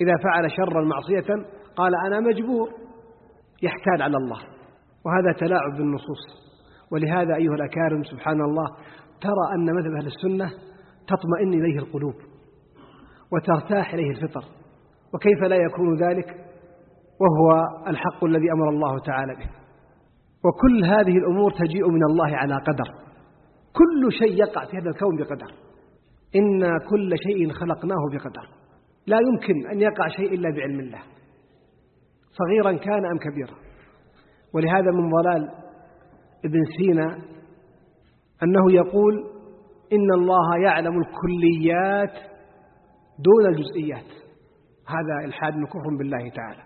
Speaker 1: إذا فعل شرا معصية قال أنا مجبور. يحتال على الله. وهذا تلاعب بالنصوص. ولهذا أيها الأكارم سبحان الله ترى أن مذهب أهل السنة تطمئن إليه القلوب وترتاح إليه الفطر. وكيف لا يكون ذلك؟ وهو الحق الذي أمر الله تعالى به. وكل هذه الأمور تجيء من الله على قدر. كل شيء يقع في هذا الكون بقدر. إنا كل شيء خلقناه بقدر. لا يمكن أن يقع شيء إلا بعلم الله. صغيرا كان أم كبيرا. ولهذا من ضلال ابن سينا أنه يقول إن الله يعلم الكليات دون الجزئيات. هذا إلحاد كفر بالله تعالى.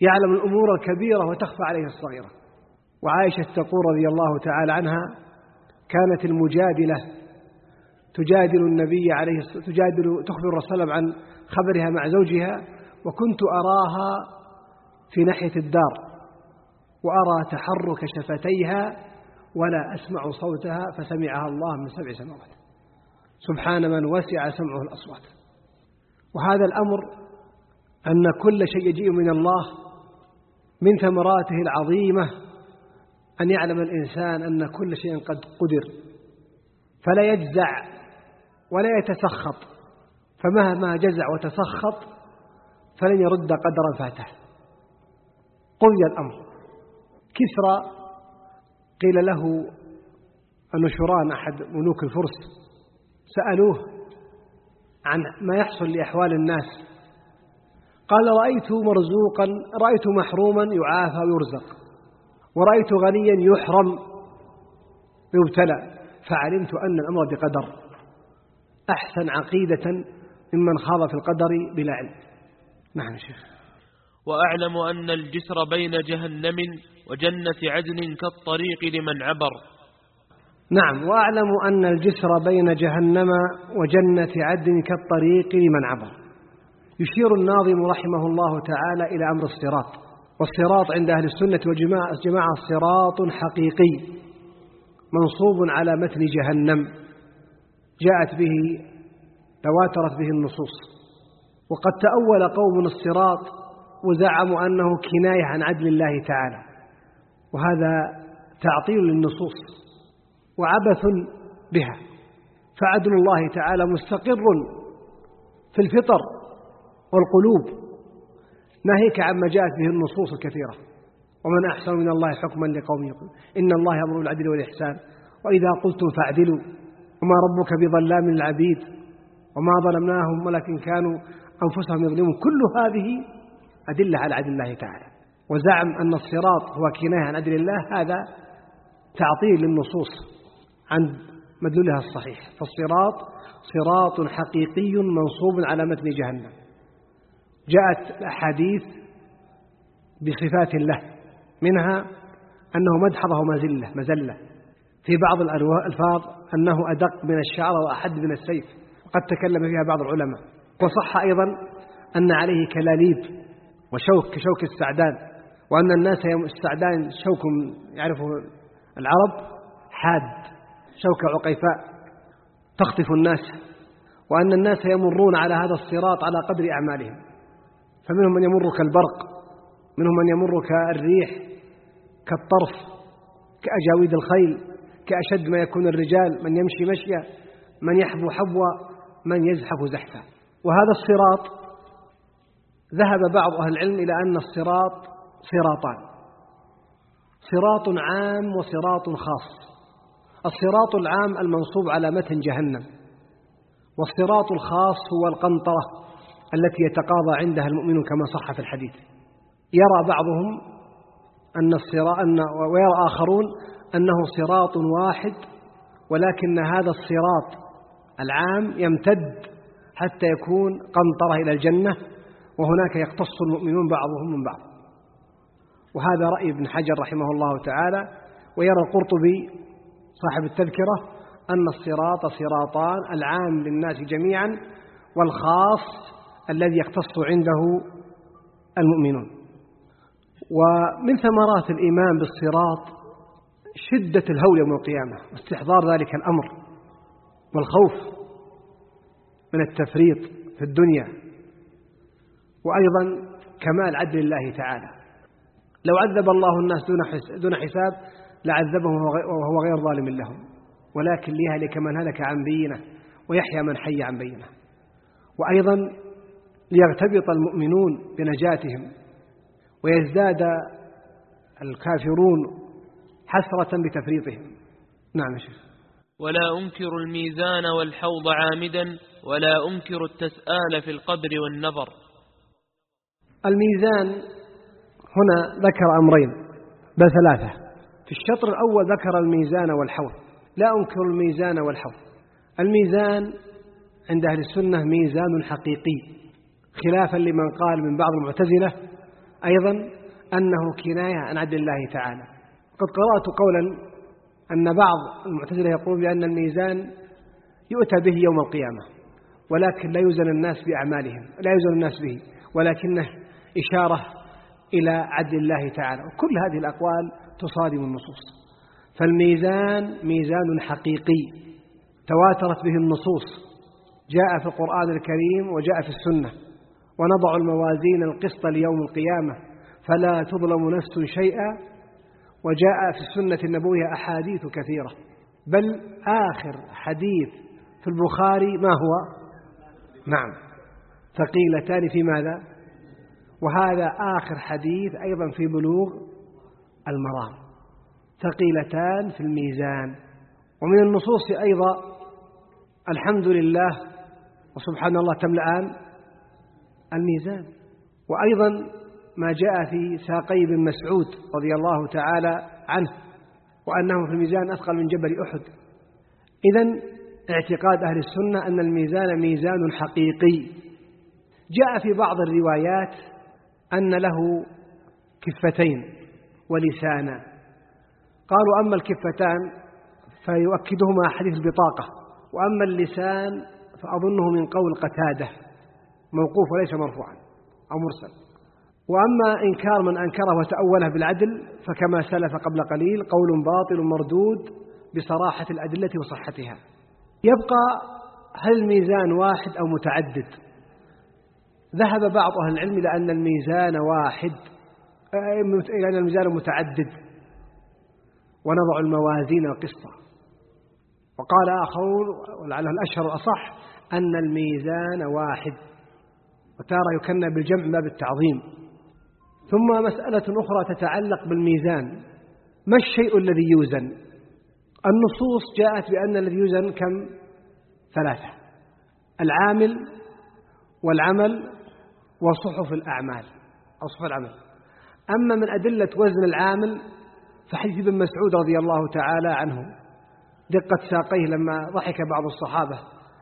Speaker 1: يعلم الأمور الكبيرة وتخفى عليه الصغيرة. وعائشة تقول رضي الله تعالى عنها كانت المجادلة تجادل النبي عليه الصلاة تجادل تخبر الرسول عن خبرها مع زوجها وكنت أراها في ناحية الدار وأرى تحرك شفتيها ولا أسمع صوتها فسمعها الله من سبع سماوات. سبحان من وسع سمعه الأصوات. وهذا الأمر أن كل شيء يجيء من الله من ثمراته العظيمة أن يعلم الإنسان أن كل شيء قد قدر. فلا يجزع ولا يتسخط. فمهما جزع وتسخط فلن يرد قدرا فاته قضي الأمر. كسرى قيل له النشران أحد ملوك الفرس. سألوه عن ما يحصل لأحوال الناس. قال رأيت مرزوقا رأيت محروما يعافى ويرزق ورأيت غنيا يحرم يبتلى فعلمت أن الأمر بقدر. أحسن عقيدة ممن خاض في القدر بلا علم. نعم شيخ.
Speaker 2: وأعلم أن الجسر بين جهنم وجنة عدن كالطريق لمن عبر.
Speaker 1: نعم وأعلم أن الجسر بين جهنم وجنة عدن كالطريق لمن عبر. يشير الناظم رحمه الله تعالى إلى أمر الصراط والصراط عند أهل السنة والجماعة صراط حقيقي منصوب على متن جهنم جاءت به تواترت به النصوص. وقد تأول قوم الصراط وزعموا أنه كناية عن عدل الله تعالى. وهذا تعطيل للنصوص وعبث بها. فعدل الله تعالى مستقر في الفطر والقلوب. ناهيك عما جاءت به النصوص الكثيرة. ومن أحسن من الله حكما لقوم يقول إن الله يأمر بالعدل والإحسان. وإذا قلتم فاعدلوا. وما ربك بظلام للعبيد. وما ظلمناهم ولكن كانوا أنفسهم يظلمون. كل هذه أدلة على عدل الله تعالى. وزعم أن الصراط هو كناية عن عدل الله هذا تعطيل للنصوص عن مدلولها الصحيح. فالصراط صراط حقيقي منصوب على متن جهنم. جاءت الأحاديث بصفات له منها أنه مدحضة ومزلة مزلة في بعض الألفاظ أنه أدق من الشعر وأحد من السيف وقد تكلم فيها بعض العلماء. وصح أيضا أن عليه كلاليب وشوك كشوك السعدان. وأن الناس السعدان شوك يعرفه العرب حاد شوك عقيفاء تخطف الناس. وأن الناس يمرون على هذا الصراط على قدر أعمالهم. فمنهم من يمر كالبرق منهم من يمر كالريح كالطرف كأجاويد الخيل كأشد ما يكون الرجال من يمشي مشيا من يحبو حبوا من يزحف زحفا. وهذا الصراط ذهب بعض أهل العلم إلى أن الصراط صراطان. صراط عام وصراط خاص. الصراط العام المنصوب على متن جهنم. والصراط الخاص هو القنطرة التي يتقاضى عندها المؤمنون كما صح في الحديث. يرى بعضهم أن الصراط أن ويرى آخرون أنه صراط واحد ولكن هذا الصراط العام يمتد حتى يكون قنطرة إلى الجنة وهناك يقتص المؤمنون بعضهم من بعض. وهذا رأي ابن حجر رحمه الله تعالى ويرى القرطبي صاحب التذكرة أن الصراط صراطان العام للناس جميعا والخاص الذي يختص عنده المؤمنون. ومن ثمرات الإيمان بالصراط شدة الهول يوم القيامة واستحضار ذلك الأمر والخوف من التفريط في الدنيا. وأيضا كمال عدل الله تعالى. لو عذب الله الناس دون حساب لعذبهم وهو غير ظالم لهم. ولكن ليهلك من هلك عن بينة ويحيى من حي عن بينة. وأيضا ليغتبط المؤمنون بنجاتهم ويزداد الكافرون حسرة بتفريطهم. نعم شيخ.
Speaker 2: ولا أنكر الميزان والحوض عامدا ولا أنكر التسآل في القبر والنظر.
Speaker 1: الميزان هنا ذكر أمرين بل ثلاثة. في الشطر الأول ذكر الميزان والحوض لا أنكر الميزان والحوض. الميزان عند أهل السنة ميزان حقيقي خلافا لمن قال من بعض المعتزلة أيضا أنه كناية عن عدل الله تعالى. قد قرأت قولا أن بعض المعتزلة يقول بأن الميزان يؤتى به يوم القيامة ولكن لا يوزن الناس بأعمالهم لا يوزن الناس به ولكنه إشارة إلى عدل الله تعالى. وكل هذه الأقوال تصادم النصوص. فالميزان ميزان حقيقي. تواترت به النصوص. جاء في القرآن الكريم وجاء في السنة. ونضع الموازين القسط ليوم القيامة. فلا تظلم نفس شيئا. وجاء في السنة النبوية أحاديث كثيرة. بل آخر حديث في البخاري ما هو؟ نعم. ثقيلتان في ماذا؟ وهذا آخر حديث أيضا في بلوغ المرام. ثقيلتان في الميزان. ومن النصوص أيضا الحمد لله وسبحان الله تملأان الميزان. وأيضا ما جاء في ساقي بن مسعود رضي الله تعالى عنه وأنه في الميزان أثقل من جبل أحد. إذا اعتقاد أهل السنة أن الميزان ميزان حقيقي. جاء في بعض الروايات أن له كفتين ولسانا. قالوا أما الكفتان فيؤكدهما حديث البطاقة وأما اللسان فأظنه من قول قتادة موقوف وليس مرفوعا أو مرسل. وأما إنكار من أنكره وتأوله بالعدل فكما سلف قبل قليل قول باطل مردود بصراحة الأدلة وصحتها. يبقى هل الميزان واحد أو متعدد؟ ذهب بعض أهل العلم إلى أن الميزان واحد إلى أن الميزان متعدد. ونضع الموازين القسطة وقال آخرون ولعله الأشهر الأصح أن الميزان واحد. وتارة يكنى بالجمع ما بالتعظيم. ثم مسألة أخرى تتعلق بالميزان. ما الشيء الذي يوزن؟ النصوص جاءت بأن الذي يوزن كم؟ ثلاثة. العامل والعمل وصحف الأعمال أو صحف العمل. أما من أدلة وزن العامل فحديث ابن مسعود رضي الله تعالى عنه دقة ساقيه لما ضحك بعض الصحابة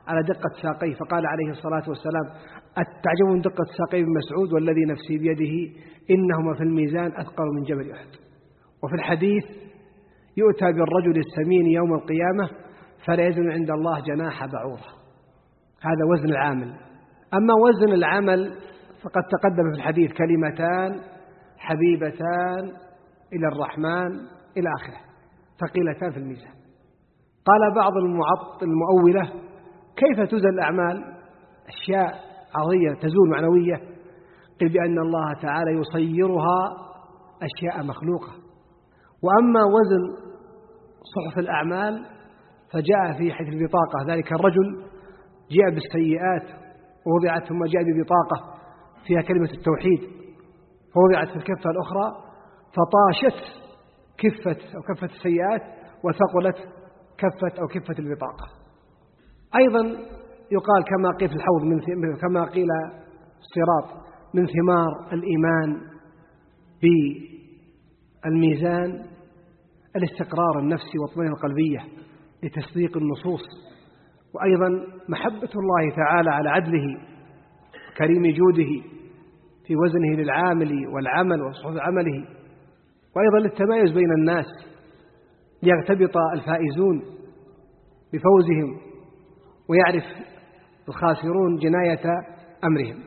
Speaker 1: على دقة ساقيه فقال عليه الصلاة والسلام التعجب من دقة ساقي بن مسعود والذي نفسي بيده إنهما في الميزان أثقل من جبل أحد. وفي الحديث يؤتى بالرجل السمين يوم القيامة فلا يزن عند الله جناح بعوضة. هذا وزن العامل. أما وزن العمل فقد تقدم في الحديث كلمتان حبيبتان إلى الرحمن إلى آخره ثقيلتان في الميزان. قال بعض المؤولة كيف تزن الأعمال؟ أشياء عظيمة تزول معنوية قل بأن الله تعالى يصيرها أشياء مخلوقة. وأما وزن صحف الأعمال فجاء في حيث البطاقة ذلك الرجل جاء بالسيئات ووضعت ثم جاء ببطاقة. فيها كلمة التوحيد فوضعت في الكفة الأخرى فطاشت كفة أو كفة السيئات وثقلت كفة أو كفة البطاقة. أيضا يقال كما قيل في الحوض من كما قيل الصراط من ثمار الإيمان بالميزان الاستقرار النفسي والطمأنينة القلبية لتصديق النصوص. وأيضا محبة الله تعالى على عدله كريم جوده في وزنه للعامل والعمل وصحف عمله. وأيضا للتمايز بين الناس ليغتبط الفائزون بفوزهم ويعرف الخاسرون جناية أمرهم.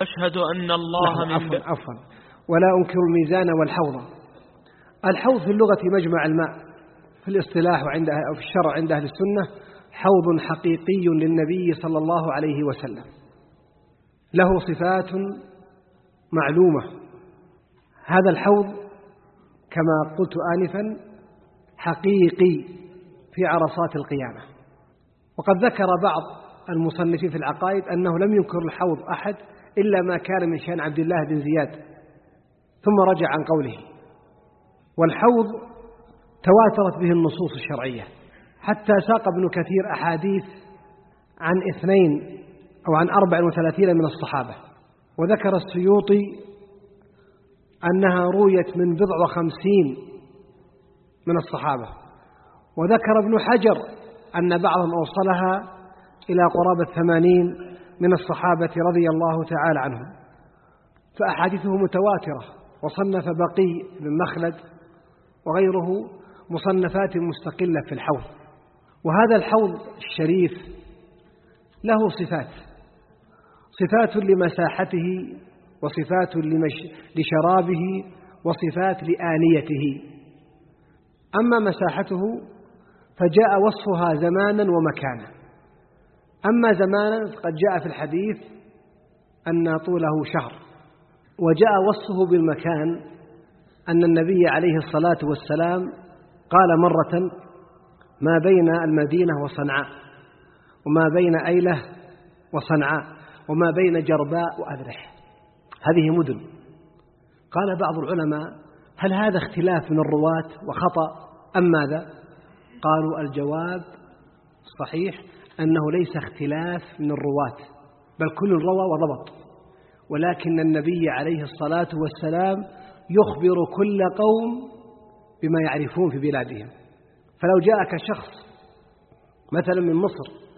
Speaker 2: أشهد أن الله
Speaker 1: من عفوا عفوا. ولا أنكر الميزان والحوض. الحوض في اللغة مجمع الماء في الاصطلاح وعند أو في الشرع عند أهل السنة حوض حقيقي للنبي صلى الله عليه وسلم. له صفات معلومة. هذا الحوض كما قلت آنفا حقيقي في عرصات القيامة. وقد ذكر بعض المصنفين في العقائد أنه لم ينكر الحوض أحد إلا ما كان من شأن عبد الله بن زياد. ثم رجع عن قوله. والحوض تواترت به النصوص الشرعية. حتى ساق ابن كثير أحاديث عن اثنين أو عن أربع وثلاثين من الصحابة. وذكر السيوطي أنها رويت من بضع وخمسين من الصحابة. وذكر ابن حجر أن بعضهم أوصلها إلى قرابة ثمانين من الصحابة رضي الله تعالى عنهم. فأحاديثه متواترة وصنف بقي بن مخلد وغيره مصنفات مستقلة في الحوض. وهذا الحوض الشريف له صفات. صفات لمساحته وصفات لشرابه وصفات لآنيته. أما مساحته فجاء وصفها زمانا ومكانا. أما زمانا فقد جاء في الحديث أن طوله شهر. وجاء وصفه بالمكان أن النبي عليه الصلاة والسلام قال مرة ما بين المدينة وصنعاء وما بين أيلة وصنعاء. وما بين جرباء وأذرح. هذه مدن. قال بعض العلماء هل هذا اختلاف من الرواة وخطأ أم ماذا؟ قالوا الجواب صحيح أنه ليس اختلاف من الرواة بل كل روى وضبط. ولكن النبي عليه الصلاة والسلام يخبر كل قوم بما يعرفون في بلادهم. فلو جاءك شخص مثلا من مصر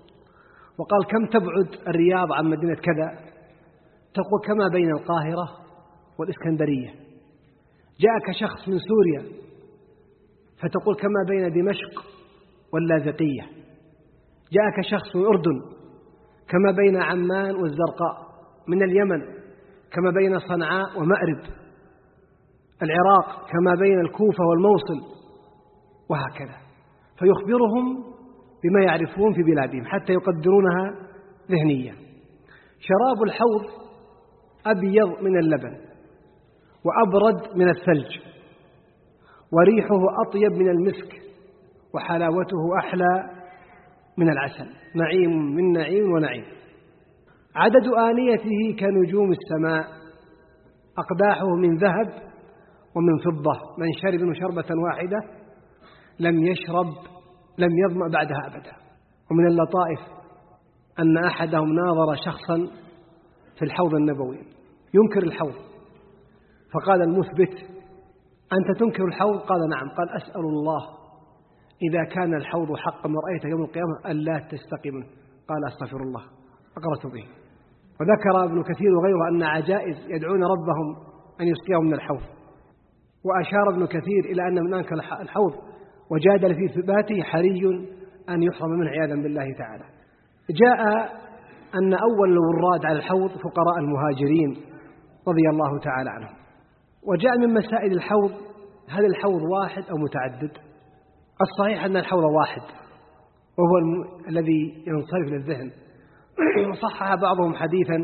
Speaker 1: وقال كم تبعد الرياض عن مدينة كذا؟ تقول كما بين القاهرة والإسكندرية. جاءك شخص من سوريا فتقول كما بين دمشق واللاذقية. جاءك شخص من الأردن كما بين عمان والزرقاء. من اليمن كما بين صنعاء ومأرب. العراق كما بين الكوفة والموصل. وهكذا. فيخبرهم بما يعرفون في بلادهم حتى يقدرونها ذهنيا. شراب الحوض أبيض من اللبن وأبرد من الثلج وريحه أطيب من المسك وحلاوته أحلى من العسل. نعيم من نعيم ونعيم. عدد آنيته كنجوم السماء أقداحه من ذهب ومن فضة. من شرب شربة واحدة لم يشرب لم يظمأ بعدها أبدا. ومن اللطائف أن أحدهم ناظر شخصا في الحوض النبوي. ينكر الحوض. فقال المثبت أنت تنكر الحوض؟ قال نعم. قال أسأل الله إذا كان الحوض حقا ما رأيته يوم القيامة ألا تستقيم. قال أستغفر الله. أقرت به وذكر ابن كثير وغيره أن عجائز يدعون ربهم أن يسقيهم من الحوض. وأشار ابن كثير إلى أن من أنكر الحوض وجادل في ثباته حري أن يحرم منه عياذا بالله تعالى. جاء أن أول الوراد على الحوض فقراء المهاجرين رضي الله تعالى عنهم. وجاء من مسائل الحوض هل الحوض واحد أو متعدد؟ الصحيح أن الحوض واحد وهو الم... الذي ينصرف للذهن. وصحح بعضهم حديثا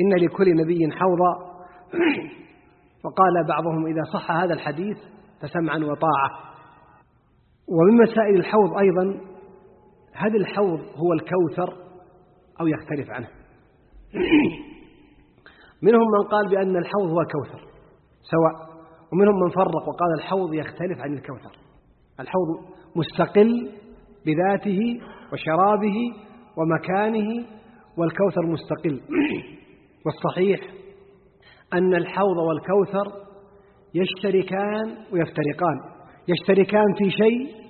Speaker 1: إن لكل نبي حوضا. وقال بعضهم إذا صح هذا الحديث فسمعا وطاعة. ومن مسائل الحوض أيضا هل الحوض هو الكوثر أو يختلف عنه؟ منهم من قال بأن الحوض هو الكوثر سواء. ومنهم من فرق وقال الحوض يختلف عن الكوثر. الحوض مستقل بذاته وشرابه ومكانه والكوثر مستقل. والصحيح أن الحوض والكوثر يشتركان ويفترقان. يشتركان في شيء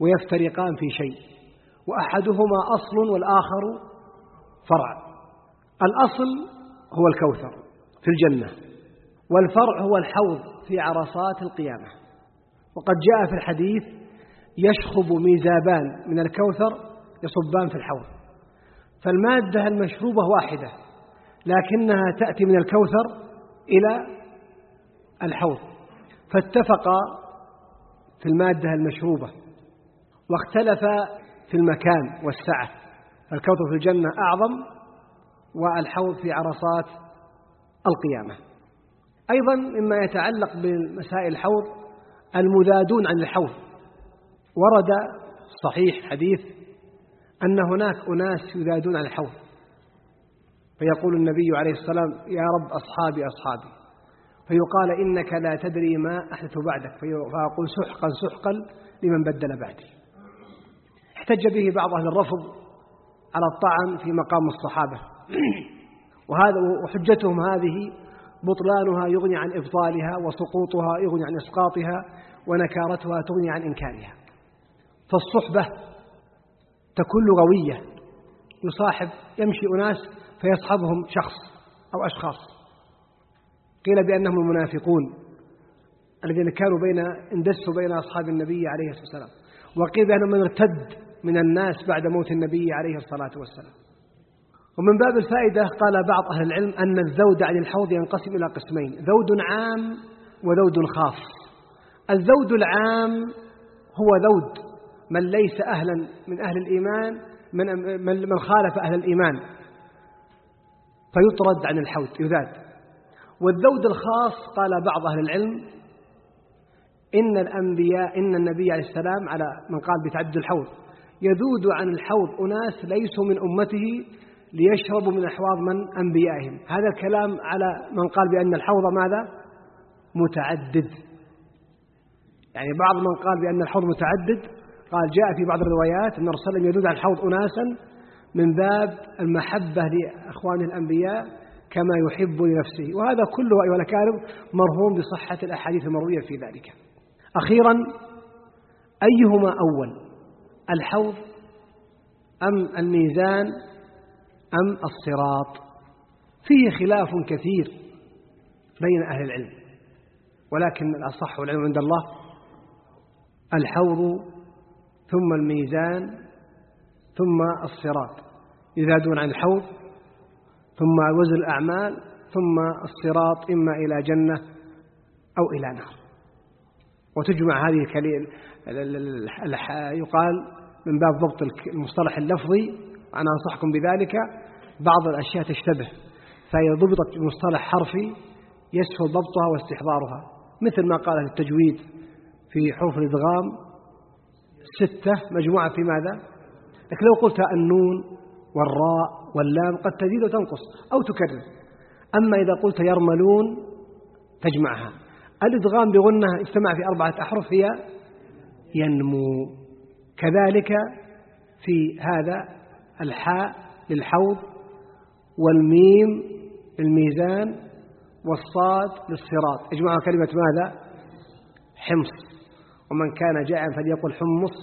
Speaker 1: ويفترقان في شيء وأحدهما أصل والآخر فرع. الأصل هو الكوثر في الجنة والفرع هو الحوض في عرصات القيامة. وقد جاء في الحديث يشخب ميزابان من الكوثر يصبان في الحوض. فالمادة المشروبة واحدة لكنها تأتي من الكوثر إلى الحوض. فاتفقا في المادة المشروبة. واختلف في المكان والسعة. فالكوثر في الجنة أعظم والحوض في عرصات القيامة. أيضا مما يتعلق بمسائل الحوض المذادون عن الحوض. ورد صحيح حديث أن هناك أناس يذادون عن الحوض. فيقول النبي عليه السلام يا رب أصحابي أصحابي. فيقال إنك لا تدري ما أحدث بعدك. فيقول سحقا سحقا لمن بدل بعدي. احتج به بعض أهل الرفض على الطعن في مقام الصحابة. وهذا وحجتهم هذه بطلانها يغني عن إبطالها وسقوطها يغني عن إسقاطها ونكارتها تغني عن إنكارها. فالصحبة تكون لغوية يصاحب يمشي أناس فيصحبهم شخص أو أشخاص. قيل بأنهم المنافقون الذين كانوا بين اندسوا بين أصحاب النبي عليه الصلاة والسلام. وقيل بأنهم من ارتد من الناس بعد موت النبي عليه الصلاة والسلام. ومن باب الفائدة قال بعض أهل العلم أن الذود عن الحوض ينقسم إلى قسمين ذود عام وذود خاص. الذود العام هو ذود من ليس أهلا من أهل الإيمان من, من خالف أهل الإيمان. فيطرد عن الحوض يذاد. والذود الخاص قال بعض أهل العلم إن الأنبياء إن النبي عليه السلام على من قال بتعدد الحوض. يذود عن الحوض أناس ليسوا من أمته ليشربوا من أحواض من أنبيائهم. هذا الكلام على من قال بأن الحوض ماذا؟ متعدد. يعني بعض من قال بأن الحوض متعدد قال جاء في بعض الروايات أن الرسول يذود عن الحوض أناسا من باب المحبة لأخوان الأنبياء كما يحب لنفسه. وهذا كله أيها الأكارم مرهون بصحة الأحاديث المروية في ذلك. أخيرا أيهما أول؟ الحوض أم الميزان أم الصراط؟ فيه خلاف كثير بين أهل العلم ولكن الأصح والعلم عند الله الحوض ثم الميزان ثم الصراط. يزادون عن الحوض ثم وزن الأعمال ثم الصراط إما إلى جنة أو إلى نار. وتجمع هذه يقال من باب ضبط المصطلح اللفظي أنا أنصحكم بذلك بعض الأشياء تشتبه فإذا ضبطت بمصطلح حرفي يسهل ضبطها واستحضارها مثل ما قال التجويد في حروف الإدغام ستة مجموعة في ماذا؟ لكن لو قلت النون والراء واللام قد تزيد وتنقص أو تكرر أما إذا قلت يرملون تجمعها. الإدغام بغنة اجتمع في أربعة أحرف هي ينمو كذلك في هذا الحاء للحوض والميم للميزان والصاد للصراط. اجمعها كلمة ماذا؟ حمص. ومن كان جائعا فليقل حمص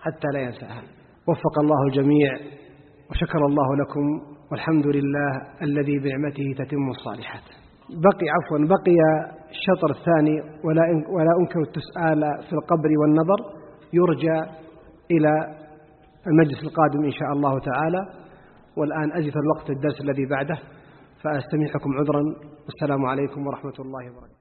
Speaker 1: حتى لا ينساها. وفق الله الجميع وشكر الله لكم والحمد لله الذي بنعمته تتم الصالحات. بقي عفوا بقي الشطر الثاني ولا ولا أنكر التسآل في القبر والنظر يرجى إلى المجلس القادم إن شاء الله تعالى. والآن أزف الوقت الدرس الذي بعده فأستميحكم عذرا. والسلام عليكم ورحمة الله وبركاته.